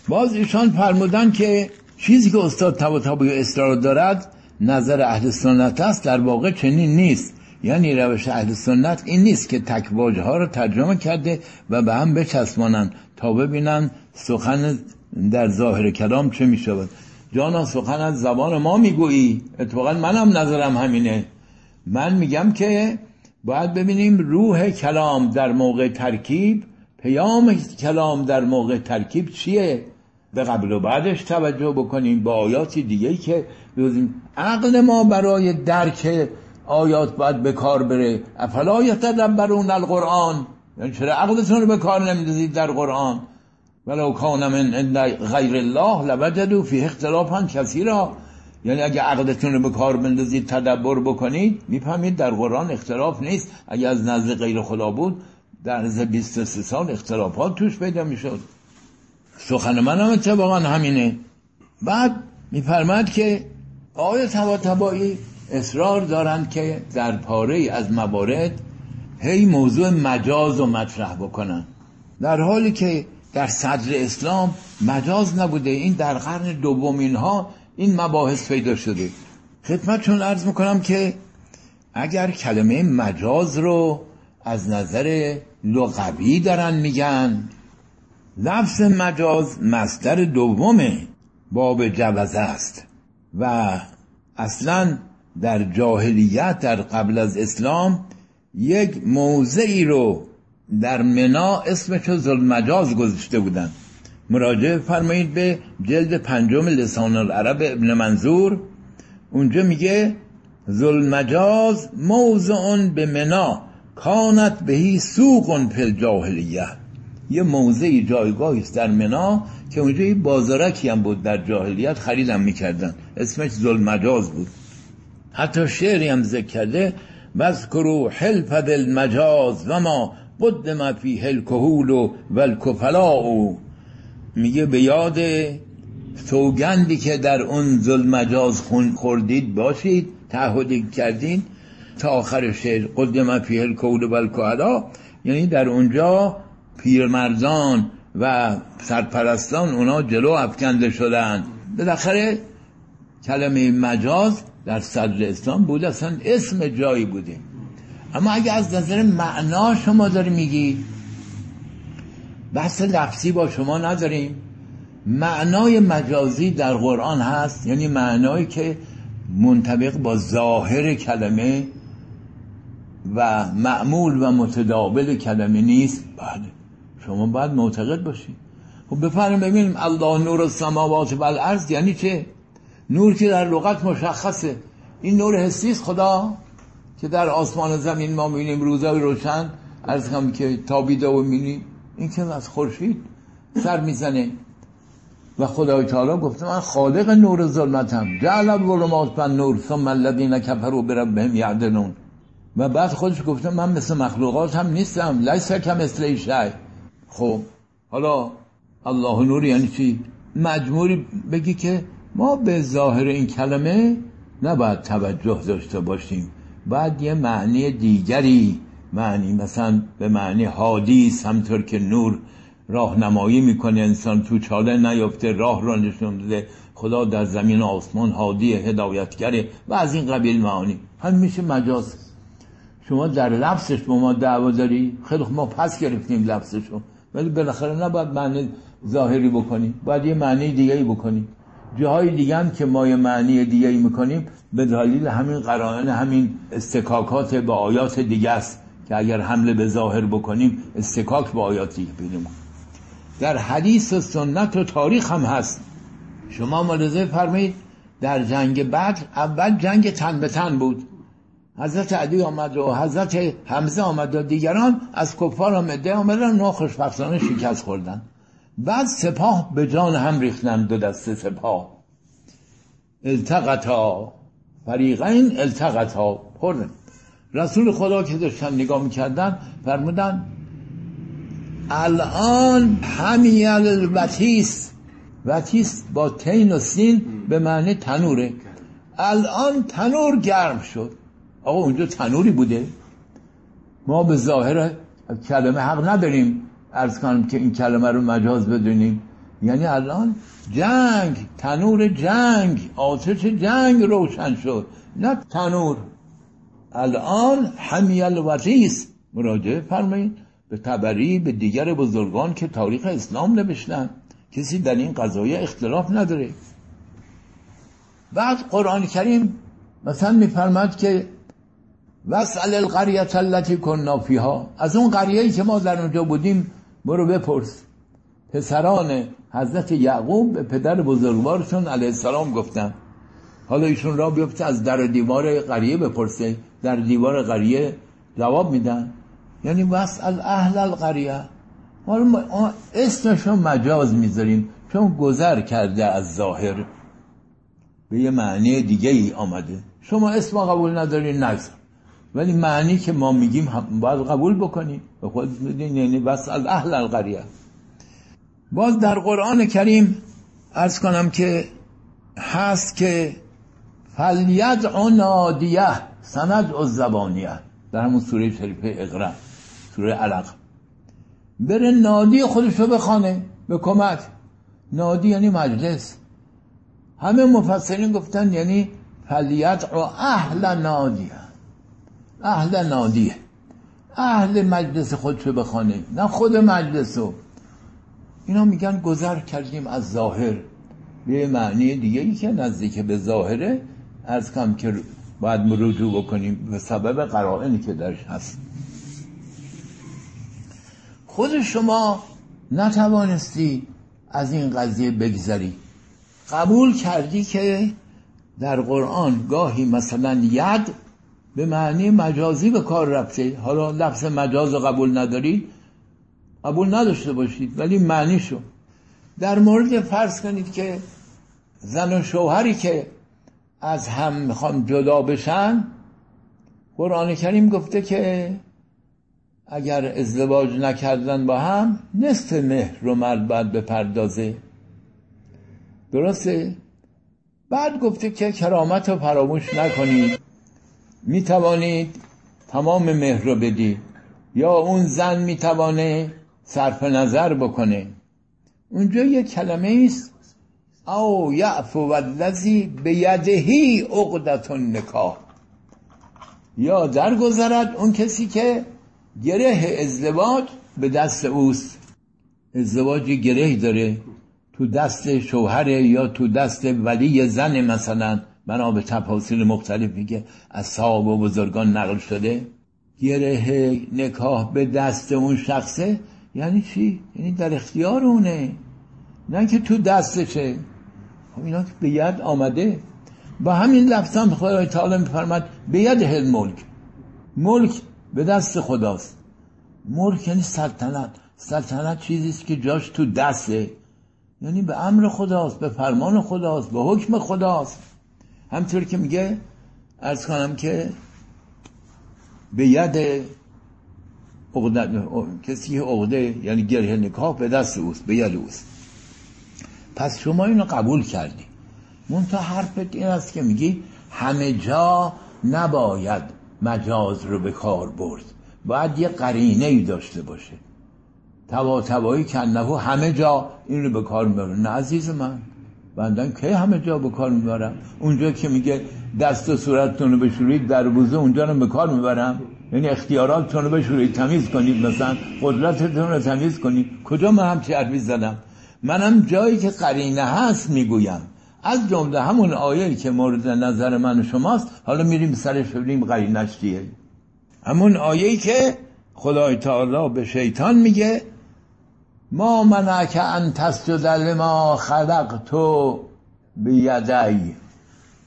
باز ایشان فرمودن که چیزی که استاد طباطبایی اصرار دارد نظر اهل سنت است در واقع چنین نیست. یعنی روش اهل سنت این نیست که تک ها رو ترجمه کرده و به هم بچسبانند تا ببینن سخن در ظاهر کلام چه می شود جانا سخن از زبان ما می‌گویی. اتفاقا منم نظرم همینه. من میگم که باید ببینیم روح کلام در موقع ترکیب پیام کلام در موقع ترکیب چیه؟ به قبل و بعدش توجه بکنیم با آیاتی دیگه که بگذیم عقل ما برای درک آیات باید به کار بره. افلا یتدبرون القرآن. یعنی چرا عقلتون رو به کار نمیدازید در قرآن؟ ولو کان من غیر الله لوجدوا فی اختلافا کثیرا. یعنی اگه عقلتون رو به کار بندازید تدبر بکنید می‌فهمید در قرآن اختلاف نیست. اگه از نزد غیر خدا بود در از 23 سال اختلافات توش پیدا می‌شد. سخن من هم اتفاقا همینه. بعد میفرماد که آیه تبا تبایی اصرار دارند که در پاره از موارد هی موضوع مجاز و مطرح بکنن. در حالی که در صدر اسلام مجاز نبوده. این در قرن دومین ها این مباحث پیدا شده. خدمتشون عرض می‌کنم که اگر کلمه مجاز رو از نظر لغوی دارن میگن لفظ مجاز مصدر دوم باب جوزه است و اصلا در جاهلیت در قبل از اسلام یک موضعی رو در منا اسمش رو مجاز گذاشته بودن. مراجعه فرمایید به جلد پنجم لسان العرب ابن منظور. اونجا میگه مجاز موضع به منا کانت بهی سوق پل جاهلیه یه موضعی جایگاهی است در منا که اونجا یه بازارکی هم بود در جاهلیت خریدم می‌کردن. اسمش مجاز بود. حتی شعری هم ذکر کرده وذکرو حلف المجاز و ما قدم فی الکهول و والکفلاء میگه به یاد سوگندی که در اون مجاز خون خوردید باشید تعهد کردین تا آخر شعر قدم فی الکهول و والکفلاء یعنی در اونجا پیرمردان و سرپرستان اونا جلو افکنده شدن. بالاخره کلمه مجاز در صدر اسلام بود اصلا اسم جایی بوده اما اگه از نظر معنا شما داری میگی بحث لفظی با شما نداریم. معنای مجازی در قرآن هست یعنی معنایی که منطبق با ظاهر کلمه و معمول و متداول کلمه نیست. بله شما باید معتقد باشید. خب بفرمایید ببینیم الله نور السماوات و الارض یعنی چه؟ نور که در لغت مشخصه. این نور حسی خدا که در آسمان و زمین ما می‌بینیم روزای روشن. از هم که تابیده و می‌بینیم این که از خورشید سر می‌زنه. و خدای تعالی گفته من خالق نور ظلمتم. جعل الظلمات بن نور ثم الذين كفروا بربهم يعدلون و بعد خودش گفته من مثل مخلوقات هم نیستم. لیس مثل شی. خب حالا الله نور یعنی چی؟ مجبوری بگی که ما به ظاهر این کلمه نباید توجه داشته باشیم. بعد یه معنی دیگری معنی مثلا به معنی حادی همطور که نور راهنمایی می‌کنه انسان تو چاله نیفته راه را نشون داده خدا در زمین آسمان هادی هدایتگره و از این قبیل معانی. هم میشه مجاز. شما در لفظش با ما دعوا داری؟ خیلی ما پس گرفتیم لفظشو. ولی بالاخره نباید معنی ظاهری بکنیم باید یه معنی دیگه ای بکنیم جاهای دیگه هم که ما یه معنی دیگه ای می‌کنیم به دلیل همین قرائن همین استکاکات با آیات دیگه است که اگر حمله به ظاهر بکنیم استکاک با آیات دیگه پیدا در حدیث و سنت و تاریخ هم هست. شما ملاحظه فرمایید در جنگ بدر اول جنگ تن به تن بود. حضرت علی آمد و حضرت حمزه آمد و دیگران از کفار آمده آمدن خوشبختانه شکست خوردن. بعد سپاه به جان هم ریختن دو دسته سپاه. التقطا. فریقین التقطا. خوردن رسول خدا که داشتن نگاه می‌کردن فرمودن الان همیل الوتیس. وتیس با تین و سین به معنی تنوره. الان تنور گرم شد. آقا اونجا تنوری بوده. ما به ظاهر کلمه حق نداریم. ارز کنم که این کلمه رو مجاز بدونیم. یعنی الان جنگ تنور جنگ آتش جنگ روشن شد. نه تنور. الان همیل وزیز مراجعه فرمایید. به تبری به دیگر بزرگان که تاریخ اسلام نوشتن. کسی در این قضایه اختلاف نداره. بعد قرآن کریم مثلا میفرماد که وسأل القریت التي كنا فیها. از اون قریه‌ای که ما در اونجا بودیم برو بپرس. پسران حضرت یعقوب به پدر بزرگوارشون علیه السلام گفتن. حالا ایشون را بیفته از در دیوار قریه بپرسه. در دیوار قریه جواب میدن. یعنی وسأل اهل القریه. ما اسمشون مجاز می‌ذاریم چون گذر کرده از ظاهر. به یه معنی دیگه ای آمده. شما اسم قبول ندارین نگذار. ولی معنی که ما میگیم باید قبول بکنیم. به خود یعنی بس از اهل القریه. باز در قرآن کریم ارز کنم که هست که فلیدع نادیه سند و زبانیه. در همون سوره شریفه اقرا سوره علق. بره نادی خودش رو بخانه به کمک. نادی یعنی مجلس. همه مفسرین گفتن یعنی فلیدع اهل نادیه. اهل نادیه. اهل مجلس خودشو بخانه نه خود مجلسو. اینا میگن گذر کردیم از ظاهر. به معنی دیگه ای که نزدیک به ظاهره از کم که باید رجوع بکنیم به سبب قرائنی که درش هست. خود شما نتوانستی از این قضیه بگذری. قبول کردی که در قرآن گاهی مثلا ید به معنی مجازی به کار رفته. حالا لفظ مجاز قبول ندارید قبول نداشته باشید ولی معنی شو. در مورد فرض کنید که زن و شوهری که از هم می‌خوان جدا بشن قرآن کریم گفته که اگر ازدواج نکردن با هم نصف مهر رو مرد باید بپردازه. درسته؟ بعد گفته که کرامت رو فراموش نکنید. می توانید تمام مهر رو بدید. یا اون زن می توانه صرف نظر بکنه. اونجا یه کلمه است او یعفو والذی به یدهی عقدت نکاح یا درگذرد اون کسی که گره ازدواج به دست اوست. ازدواج گره داره. تو دست شوهر یا تو دست ولی زن مثلا. بنا به تفاصیل مختلفی که از صاحب و بزرگان نقل شده. گره نکاح به دست اون شخصه یعنی چی؟ یعنی در اختیار اونه. نه که تو دستشه. خب اینا که به ید آمده. با همین لفظ هم خدای تعالی میفرمد به ید هل ملک. ملک به دست خداست. ملک یعنی سلطنت. سلطنت چیزیست که جاش تو دسته. یعنی به امر خداست به فرمان خداست به حکم خداست. همطور که میگه ارز کنم که به ید کسی عقده یعنی گره نکاح به دست اوست به ید اوست. پس شما اینو قبول کردی. منتها حرفت این است که میگی همه جا نباید مجاز رو به کار برد. باید یه قرینه ای داشته باشه. توا توایی کنهو همه جا این رو به کار می‌برن. نه عزیز من. بندن که همه جا به کار می‌برم؟ اونجا که میگه دست و صورتتون رو بشورید در بوزه اونجا رو به کار می‌برم. یعنی اختیاراتتون رو بشورید تمیز کنید مثلا قدرتتون رو تمیز کنید. کجا من همچی حرفی زدم؟ منم جایی که قرینه هست می‌گویم. از جمله همون آیه که مورد نظر من و شماست. حالا میریم سرش ببینیم قرینش چیه همون آیه که خدای تعالی به شیطان میگه ما منعک ان تسجد لما تو بیدی.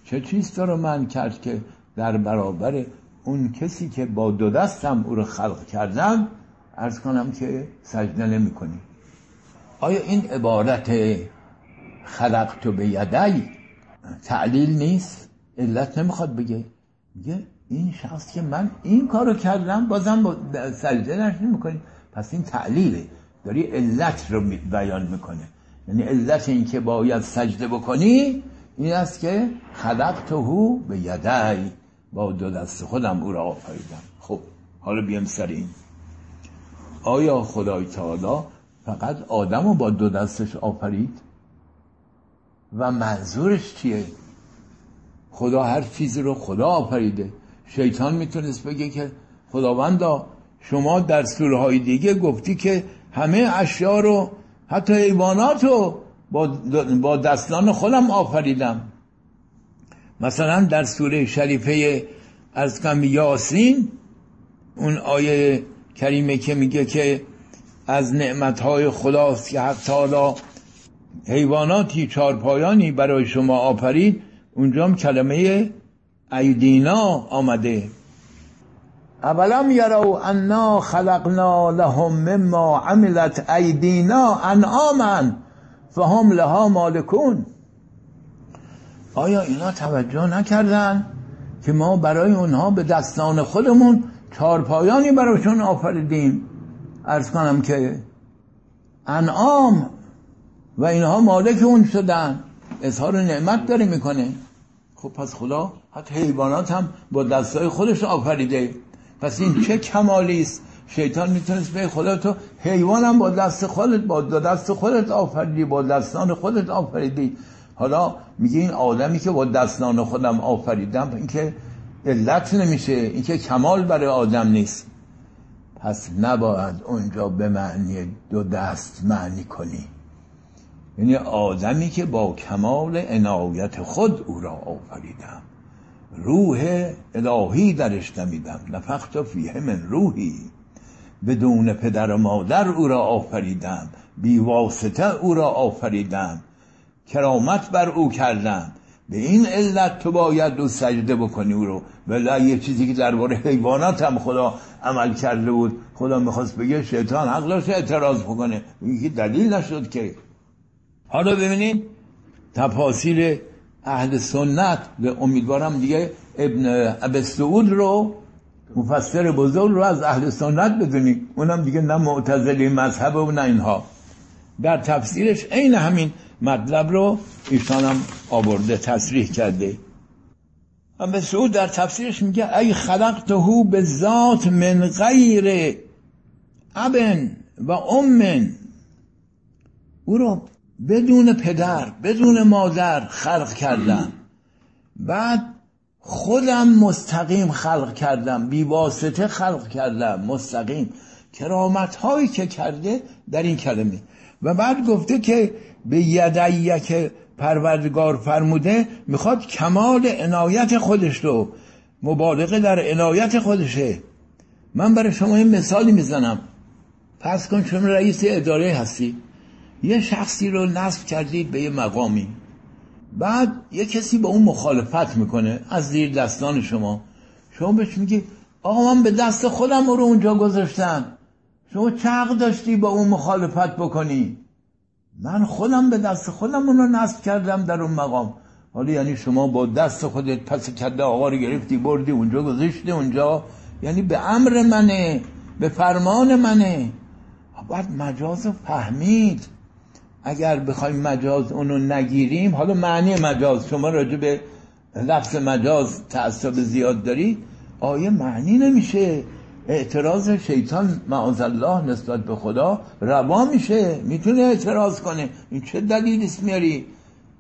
چه چیز تو رو من کرد که در برابر اون کسی که با دو دستم او رو خلق کردم ارز کنم که سجده نمی کنی. آیا این عبارت خلقت به یدی تعلیل نیست؟ علت نمی‌خواد بگه. میگه این شخص که من این کارو کردم بازم سجده نش نمی‌کنی پس این تعلیله. داری علت رو بیان می‌کنه. یعنی علت این که باید سجده بکنی این است که خلقته به یدی. با دو دست خودم او را آفریدم. خب حالا بیام سر این. آیا خدای تعالی فقط آدم رو با دو دستش آفرید؟ و منظورش چیه؟ خدا هر چیزی رو خدا آفریده. شیطان می‌تونست بگه که خداوندا شما در سوره های دیگه گفتی که همه اشیا رو حتی حیوانات رو با دستان خودم آفریدم. مثلا در سوره شریفه از کم یاسین اون آیه کریمه که میگه که از نعمتهای خداست که حق تعالی حیواناتی چارپایانی برای شما آفرید اونجا کلمه ایدینا آمده. اولم یرو انا خلقنا لهم مما عملت ایدینا انعاما فهم لها مالکون. آیا اینا توجه نکردن که ما برای اونها به دستان خودمون چارپایانی براشون آفریدیم؟ ارز کنم که انعام و اینها مالک اون شدن. اظهار نعمت داره می‌کنه. خب پس خدا حتی حیوانات هم با دستای خودش آفریده. پس این چه کمالی است؟ شیطان می‌تونست به خدا تو حیوانم با دست خودت با دست خودت آفریدی با دستان خودت آفریدی. حالا میگه این آدمی که با دستان خودم آفریدم اینکه علت نمیشه اینکه کمال برای آدم نیست. پس نباید اونجا به معنی دو دست معنی کنی. یعنی آدمی که با کمال عنایت خود او را آفریدم. روح الهی درش نمیدم. نفخت فیه من روحی. بدون پدر و مادر او را آفریدم. بی واسطه او را آفریدم. کرامت بر او کردم. به این علت تو باید دو سجده بکنی او رو. ولی یه چیزی که درباره حیوانات هم خدا عمل کرده بود خدا می‌خواست بگه شیطان حق اعتراض بکنه. میگه دلیل نشد که. حالا ببینید تفاصیل اهل سنت. به امیدوارم دیگه ابن ابستعود رو مفسر بزرگ رو از اهل سنت بدونی. اونم دیگه نه معتزلی مذهب و نه اینها. در تفسیرش عین همین مطلب رو ایشان هم آورده تصریح کرده. ابن سعود در تفسیرش میگه ای خلقته به ذات من غیر ابن و ام او رو بدون پدر بدون مادر خلق کردم. بعد خودم مستقیم خلق کردم بی واسطه خلق کردم مستقیم. کرامت هایی که کرده در این کلمه. و بعد گفته که به یدیه که پروردگار فرموده می‌خواد کمال عنایت خودش رو مبالغه در عنایت خودشه. من برای شما این مثالی می‌زنم. پس کن شما رئیس اداره هستی. یه شخصی رو نصب کردید به یه مقامی. بعد یه کسی با اون مخالفت می‌کنه از زیر دستان شما. شما بهش میگی آقا من به دست خودم رو اونجا گذاشتم. شما چق داشتی با اون مخالفت بکنی. من خودم به دست خودم اون رو نصب کردم در اون مقام. حالا یعنی شما با دست خودت پس کده آقا رو گرفتی بردی اونجا گذاشتی اونجا. یعنی به امر منه به فرمان منه. باید مجاز فهمید. اگر بخوایم مجاز اونو نگیریم حالا معنی مجاز شما راجع به لفظ مجاز تعصب زیاد دارید آیه معنی نمیشه. اعتراض شیطان معاذ الله نسبت به خدا روا میشه می‌تونه اعتراض کنه. این چه دلیلی میاری؟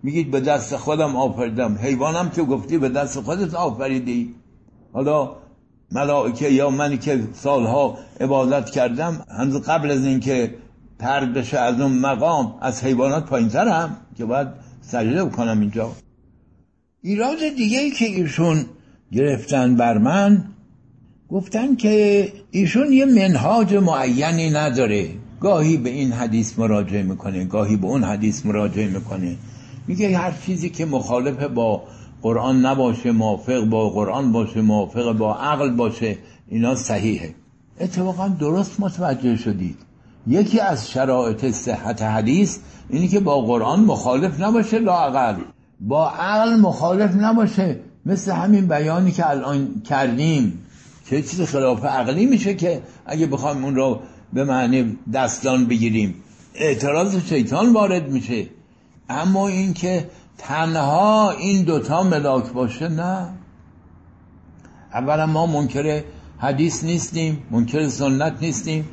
میگید به دست خودم آفریدم. حیوانم که گفتی به دست خودت آفریدی. حالا ملائکه یا منی که سالها عبادت کردم هنوز قبل از اینکه پرد بشه از اون مقام از حیوانات پایین ترم که باید سجده بکنم اینجا. ایراد دیگه ای که ایشون گرفتن بر من گفتن که ایشون یه منهاج معینی نداره. گاهی به این حدیث مراجعه می‌کنه گاهی به اون حدیث مراجعه می‌کنه. میگه هر چیزی که مخالف با قرآن نباشه موافق با قرآن باشه موافق با عقل باشه اینا صحیحه. اتفاقا درست متوجه شدید. یکی از شرایط صحت حدیث اینی که با قرآن مخالف نباشه لاقل با عقل مخالف نباشه. مثل همین بیانی که الان کردیم. چه چیز خلاف عقلی میشه که اگه بخوایم اون رو به معنی دستان بگیریم اعتراض شیطان وارد میشه. اما این که تنها این دوتا ملاک باشه نه. اولا ما منکر حدیث نیستیم منکر سنت نیستیم.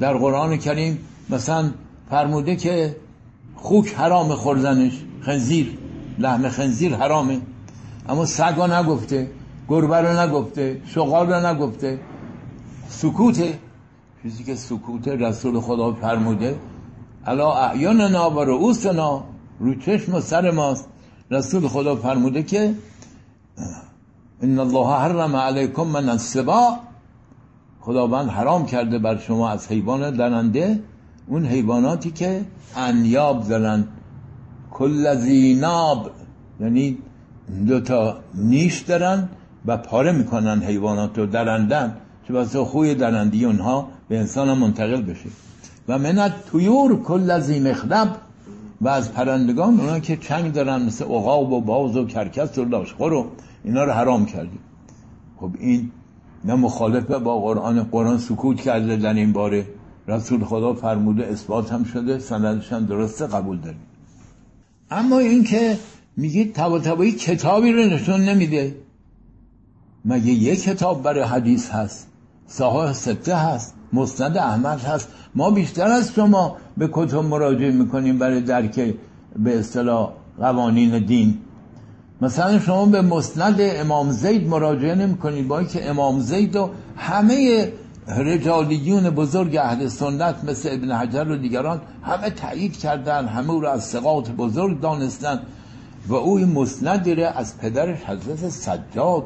در قرآن کریم مثلا فرموده که خوک حرام خوردنش خنزیر لحم خنزیر حرامه. اما سگا نگفته گربه رو نگفته شغال رو نگفته سکوته. چیزی که سکوت رسول خدا فرموده الا اعیاننا و رؤوسنا رو چشم و سر ماست. رسول خدا فرموده که ان الله حرم علیکم من السبا خداوند حرام کرده بر شما از حیوان درنده اون حیواناتی که انیاب دارن کل زیناب یعنی دو تا نیش دارن و پاره می‌کنن حیوانات رو درندن. چه بسا خوی درندی اونها به انسان هم منتقل بشه. و منت تویور کل زی مخلب و از پرندگان اونا که چنگ دارن مثل اقاب و باز و کرکس و لاشخور و اینا رو حرام کردیم خب این نه مخالف با قرآن قرآن سکوت کرده در این باره. رسول خدا فرموده اثبات هم شده سندش هم درسته قبول داریم. اما این که میگید تبا کتابی رو نشون نمیده. مگه یک کتاب برای حدیث هست؟ صحاح سته هست مستند احمد هست. ما بیشتر از شما به کتب مراجعه می‌کنیم برای درک به اصطلاح قوانین دین. مثلا شما به مسند امام زید مراجعه نمی‌کنید با اینکه امام زید و همه رجالیون بزرگ اهل سنت مثل ابن حجر و دیگران همه تایید کردن همه او را از ثقات بزرگ دانستن و او این مسند را از پدرش حضرت سجاد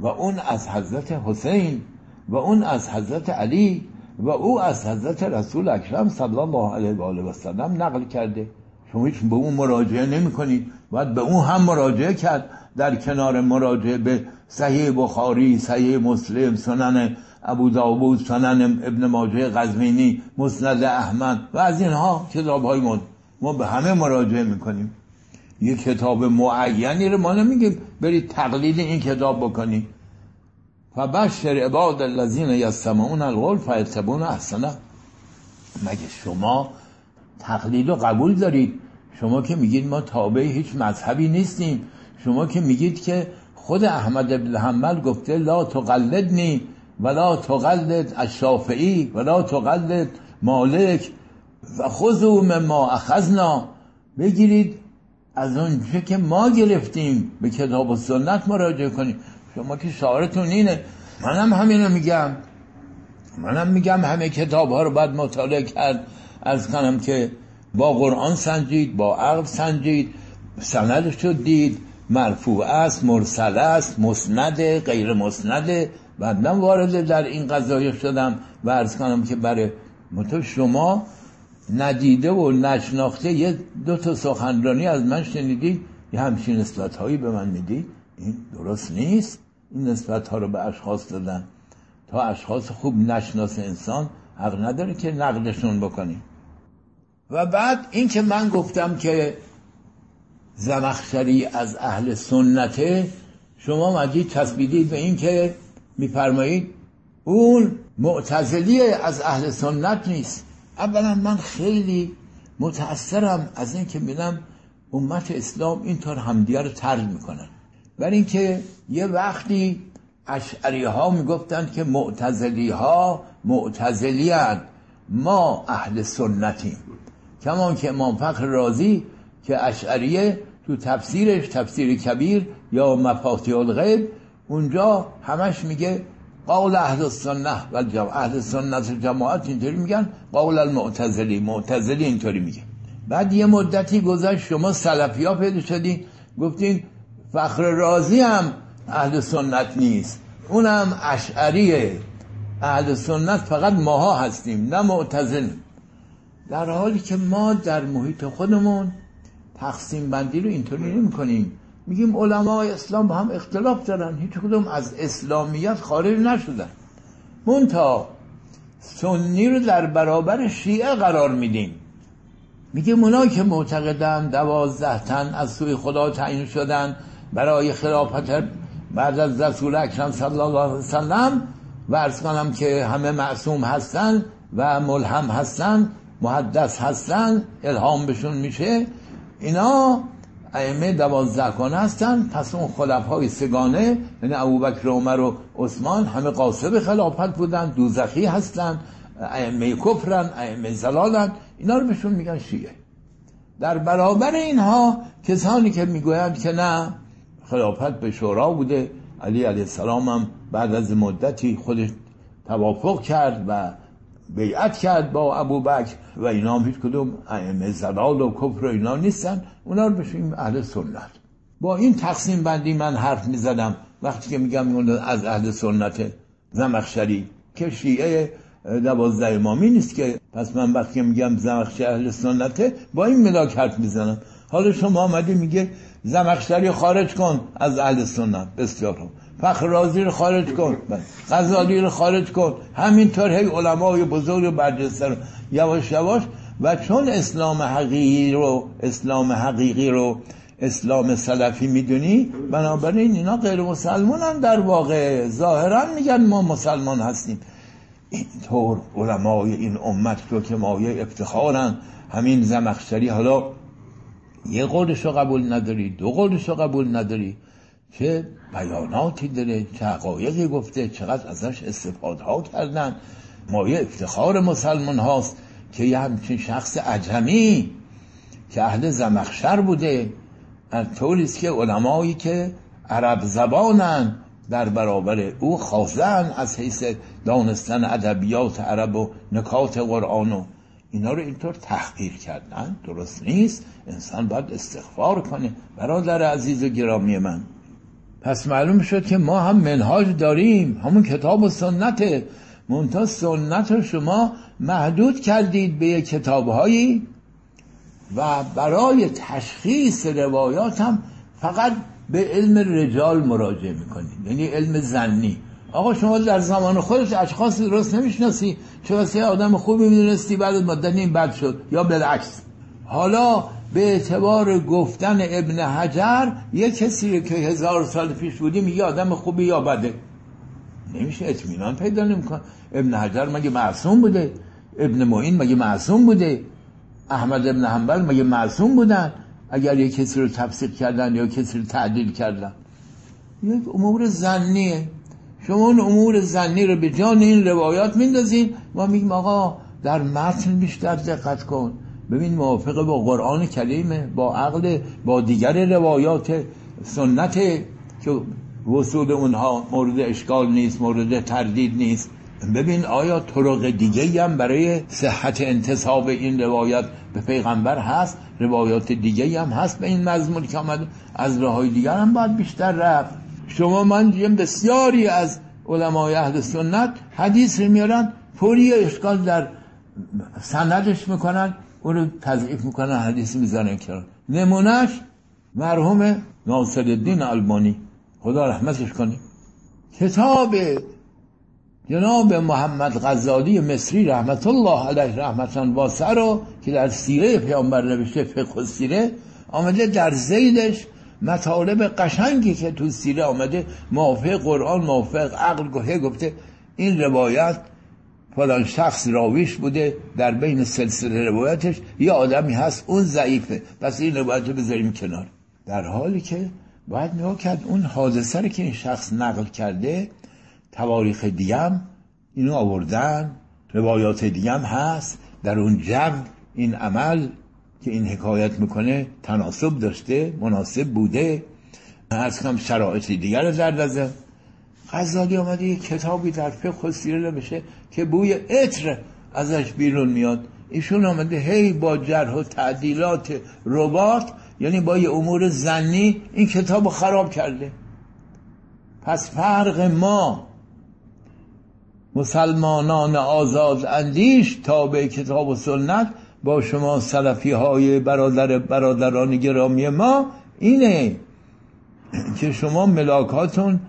و اون از حضرت حسین و اون از حضرت علی و او از حضرت رسول اکرم صلی الله علیه و آله و سلم نقل کرده. شما هیچ به اون مراجعه نمی کنید باید به اون هم مراجعه کرد. در کنار مراجعه به صحیح بخاری صحیح مسلم سنن ابو داوود سنن ابن ماجه قزمینی مسند احمد و از اینها کتاب های ما ما به همه مراجعه می‌کنیم. یه کتاب معینی رو ما نمیگیم. برید تقلید این کتاب بکنی فبشر عباد الذین یستمعون القول فیتبعون احسنه. مگه شما تقلید و قبول دارید؟ شما که میگید ما تابع هیچ مذهبی نیستیم. شما که میگید که خود احمد ابن حنبل گفته لا تقلدنی ولا تقلد الشافعی ولا تقلد مالک و خذوا مما اخذنا. بگیرید از اونچه که ما گرفتیم به کتاب و سنت مراجعه کنیم شما که شعارتون اینه. منم همینو میگم. منم میگم همه کتاب ها رو باید مطالعه کرد. از کنم که با قرآن سنجید با عقل سنجید سندش رو دید. مرفوع است مرسل است مسنده غیر مسنده. بعدم وارد در این قضایه شدم و ارز کنم که برای متو شما ندیده و نشناخته یه دو تا سخنرانی از من شنیدی یه همچین نسبت هایی به من میدی. این درست نیست. این نسبت ها رو به اشخاص دادن. تا اشخاص خوب نشناس انسان حق نداره که نقدشون بکنی. و بعد این که من گفتم که زمخشری از اهل سنته شما مجید تصبیدید به این که میفرمایید اون معتزلی از اهل سنت نیست؟ اولا من خیلی متأثرم از این که میدم امت اسلام اینطور همدیگه رو ترد می‌کنن. برای اینکه یه وقتی اشعری ها می‌گفتن که معتزلی ها معتزلی ما اهل سنتیم. کمان که امام فخر رازی که اشعریه تو تفسیرش تفسیر کبیر یا مفاتیح الغیب اونجا همش میگه قول اهل سنت و اهل سنت جماعت اینطوری میگن قول المعتزلی. معتزلی اینطوری میگه. بعد یه مدتی گذشت شما سلفی ها پیدا شدین. گفتین فخر رازی هم اهل سنت نیست. اونم اشعریه. اهل سنت فقط ماها هستیم نه معتزل در حالی که ما در محیط خودمون تقسیم بندی رو اینطوری نمی کنیم میگیم علمای اسلام با هم اختلاف دارن. هیچ کدوم از اسلامیت خارج نشدن. مونتا سنی رو در برابر شیعه قرار میدیم. میگیم اونا که معتقدن دوازده تن از سوی خدا تعیین شدن برای خلافت بعد از رسول اکرم صلی الله علیه وسلم. و کنم که همه معصوم هستن و ملهم هستن. محدث هستن الهام بهشون میشه. اینا ائمه دوازده کانه هستن پس اون خلفای سگانه یعنی ابوبکر عمر و عثمان همه قاسب خلافت بودن دوزخی هستن ائمه کفرن ائمه زلالن اینا رو بهشون میگن شیعه. در برابر اینها کسانی که می‌گویند که نه خلافت به شورا بوده علی علیه السلام هم بعد از مدتی خودش توافق کرد و بیعت کرد با ابو بکر و اینا هم هیچ کدوم ائمه زلال و کفر و اینا نیستن. اونا رو بشیم اهل سنت. با این تقسیم بندی من حرف می‌زدم. وقتی که میگم اون از اهل سنت زمخشری که شیعه دوازده امامی نیست که. پس من وقتی میگم زمخشری اهل سنته با این ملاک حرف می‌زنم. حالا شما آمدی میگه زمخشری خارج کن از اهل سنت. بسیار خوب. فخر رازی رو خارج کن. غزالی رو خارج کن. همینطور هی علمای بزرگ و برجسته رو. یواش یواش. و چون اسلام حقیقی رو اسلام حقیقی رو اسلام سلفی می‌دونی بنابراین اینا غیر مسلمان در واقع. ظاهرا میگن ما مسلمان هستیم. اینطور علمای این امت رو که مایه افتخارن. همین زمخشری حالا یه قولش رو قبول نداری دو قولش رو قبول نداری. چه بیاناتی داره چه حقایقی گفته چقدر ازش استفاده ها کردن مایه افتخار مسلمان هاست که یه همچین شخص عجمی که اهل زمخشر بوده از طوریست که علمایی که عرب زبانن در برابر او خواستن از حیث دانستن ادبیات عرب و نکات قرآن و اینا رو اینطور تحقیر کردن. درست نیست. انسان باید استغفار کنه. برادر عزیز و گرامی من پس معلوم شد که ما هم منهاج داریم. همون کتاب و سنته منتها سنت شما محدود کردید به کتابهایی و برای تشخیص روایات هم فقط به علم رجال مراجعه می‌کنید. یعنی علم زنی. آقا شما در زمان خودش اشخاص درست نمی‌شناسی. چرا سه آدم خوبی می‌دونستی بعد مدت این بد شد. یا بالعکس. حالا به اعتبار گفتن ابن حجر یه کسی که هزار سال پیش بودیم یه آدم خوبی یا بده. نمیشه اطمینان پیدا نمیکن ابن حجر مگه معصوم بوده؟ ابن معین مگه معصوم بوده؟ احمد ابن حنبل مگه معصوم بودن؟ اگر یه کسی رو تفسیر کردن یا کسی رو تعدیل کردن. یک امور زنیه شما اون امور زنی رو به جان این روایات میندازین. ما میگیم آقا در متن بیشتر دقت کن. ببین موافق با قرآن کریمه با عقل با دیگر روایات سنت که وصول اونها مورد اشکال نیست مورد تردید نیست. ببین آیا طرق دیگه هم برای صحت انتصاب این روایت به پیغمبر هست؟ روایات دیگه هم هست به این مضمون که آمده؟ از راههای دیگر هم باید بیشتر رفت. شما من دیم بسیاری از علمای اهل سنت حدیث میارن فوری اشکال در سندش می‌کنن. اون رو تضعیف می‌کنن حدیث می‌زنن کرد نمونهش مرحوم ناصر الدین البانی خدا رحمتش کنه. کتاب جناب محمد غزالی مصری رحمت الله علیه رحمتان واسه رو که در سیره پیامبر نوشته فقه سیره آمده در زیدش مطالب قشنگی که تو سیره آمده موافق قرآن موافق عقل گفته. این روایت فلان شخص راویش بوده در بین سلسله روایتش یه آدمی هست اون ضعیفه. پس این روایت رو بذاریم کنار. در حالی که باید نگاه کرد اون حادثه که این شخص نقل کرده تواریخ دیگم اینو آوردن روایات دیگم هست. در اون جمع این عمل که این حکایت می‌کنه تناسب داشته مناسب بوده. از کم شرایط دیگر رو در نظر غزالی آمده یه کتابی در فقه و سیره بشه که بوی عطر ازش بیرون میاد. ایشون آمده هی با جرح و تعدیلات ربات یعنی با یه امور زنی این کتاب خراب کرده. پس فرق ما مسلمانان آزاد اندیش به کتاب و سنت با شما سلفی های برادر برادران گرامی ما اینه که شما ملاکاتون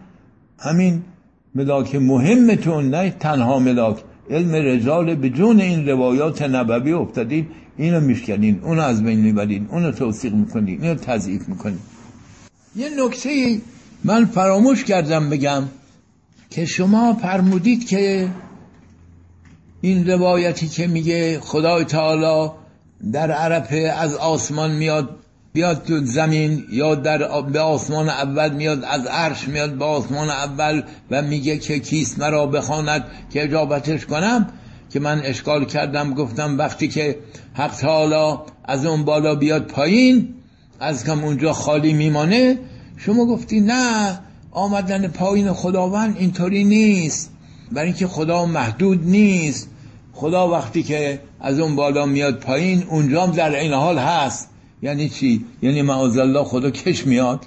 همین ملاک مهمتون نه تنها ملاک علم رجال به جون این روایات نبوی افتادین اینو میشکنین اونو از بین می‌برین اونو توصیق می‌کنین اینو تضعیف می‌کنین. یه نکته من فراموش کردم بگم که شما فرمودید که این روایتی که میگه خدای تعالی در عرفه از آسمان میاد بیاد تو زمین یا در به آسمان اول میاد از عرش میاد به آسمان اول و میگه که کیست مرا بخواند که اجابتش کنم؟ که من اشکال کردم گفتم وقتی که حق تعالی از اون بالا بیاد پایین از کم اونجا خالی میمانه شما گفتی نه آمدن پایین خداوند اینطوری نیست برای اینکه خدا محدود نیست. خدا وقتی که از اون بالا میاد پایین اونجا هم در این حال هست. یعنی چی؟ یعنی معاذ خدا کش میاد؟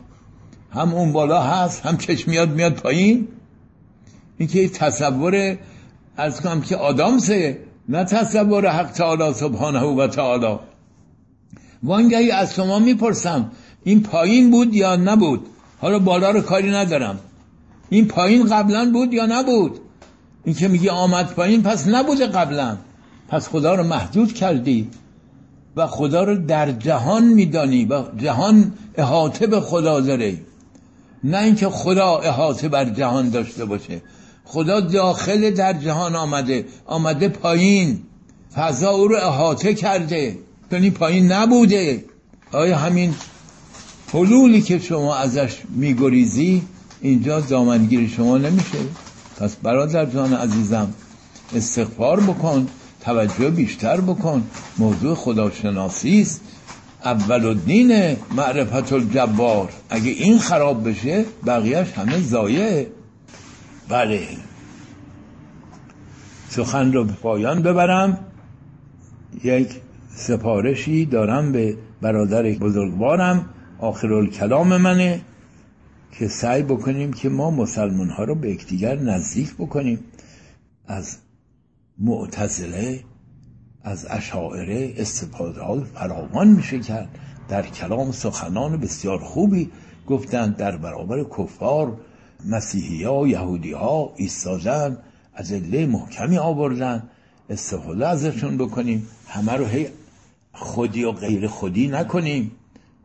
هم اون بالا هست هم کش میاد میاد پایین؟ این که تصور از کنم که آدامسه نه تصور حق تعالی سبحانه و تعالی. وانگهی از شما می‌پرسم این پایین بود یا نبود؟ حالا بالا رو کاری ندارم. این پایین قبلا بود یا نبود؟ این که میگی آمد پایین پس نبوده قبلا. پس خدا رو محدود کردی. و خدا رو در جهان میدانی و جهان احاطه به خدا داره. نه اینکه خدا احاطه بر جهان داشته باشه. خدا داخل در جهان آمده آمده پایین. فضا او رو احاطه کرده. یعنی پایین نبوده. آیا همین حلولی که شما ازش میگریزی اینجا دامنگیر شما نمیشه؟ پس برادر جان عزیزم استغفار بکن. توجه بیشتر بکن. موضوع خداشناسی است. اول الدین معرفت الجبار اگه این خراب بشه بقیهش همه زایه بله. سخن رو به پایان ببرم. یک سپارشی دارم به برادر بزرگوارم. آخر کلام منه. که سعی بکنیم که ما مسلمان ها رو به یکدیگر نزدیک بکنیم. از معتزله از اشاعره استفاده های فراوان میشه کرد. در کلام سخنان بسیار خوبی گفتند در برابر کفار مسیحی ها یهودی ها ایستادن از عله محکمی آوردن استفاده ازشون بکنیم. همه رو هی خودی و غیر خودی نکنیم.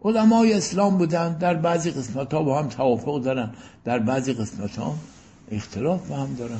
علمای اسلام بودن در بعضی قسمت ها با هم توافق دارن. در بعضی قسمت ها اختلاف با هم دارن.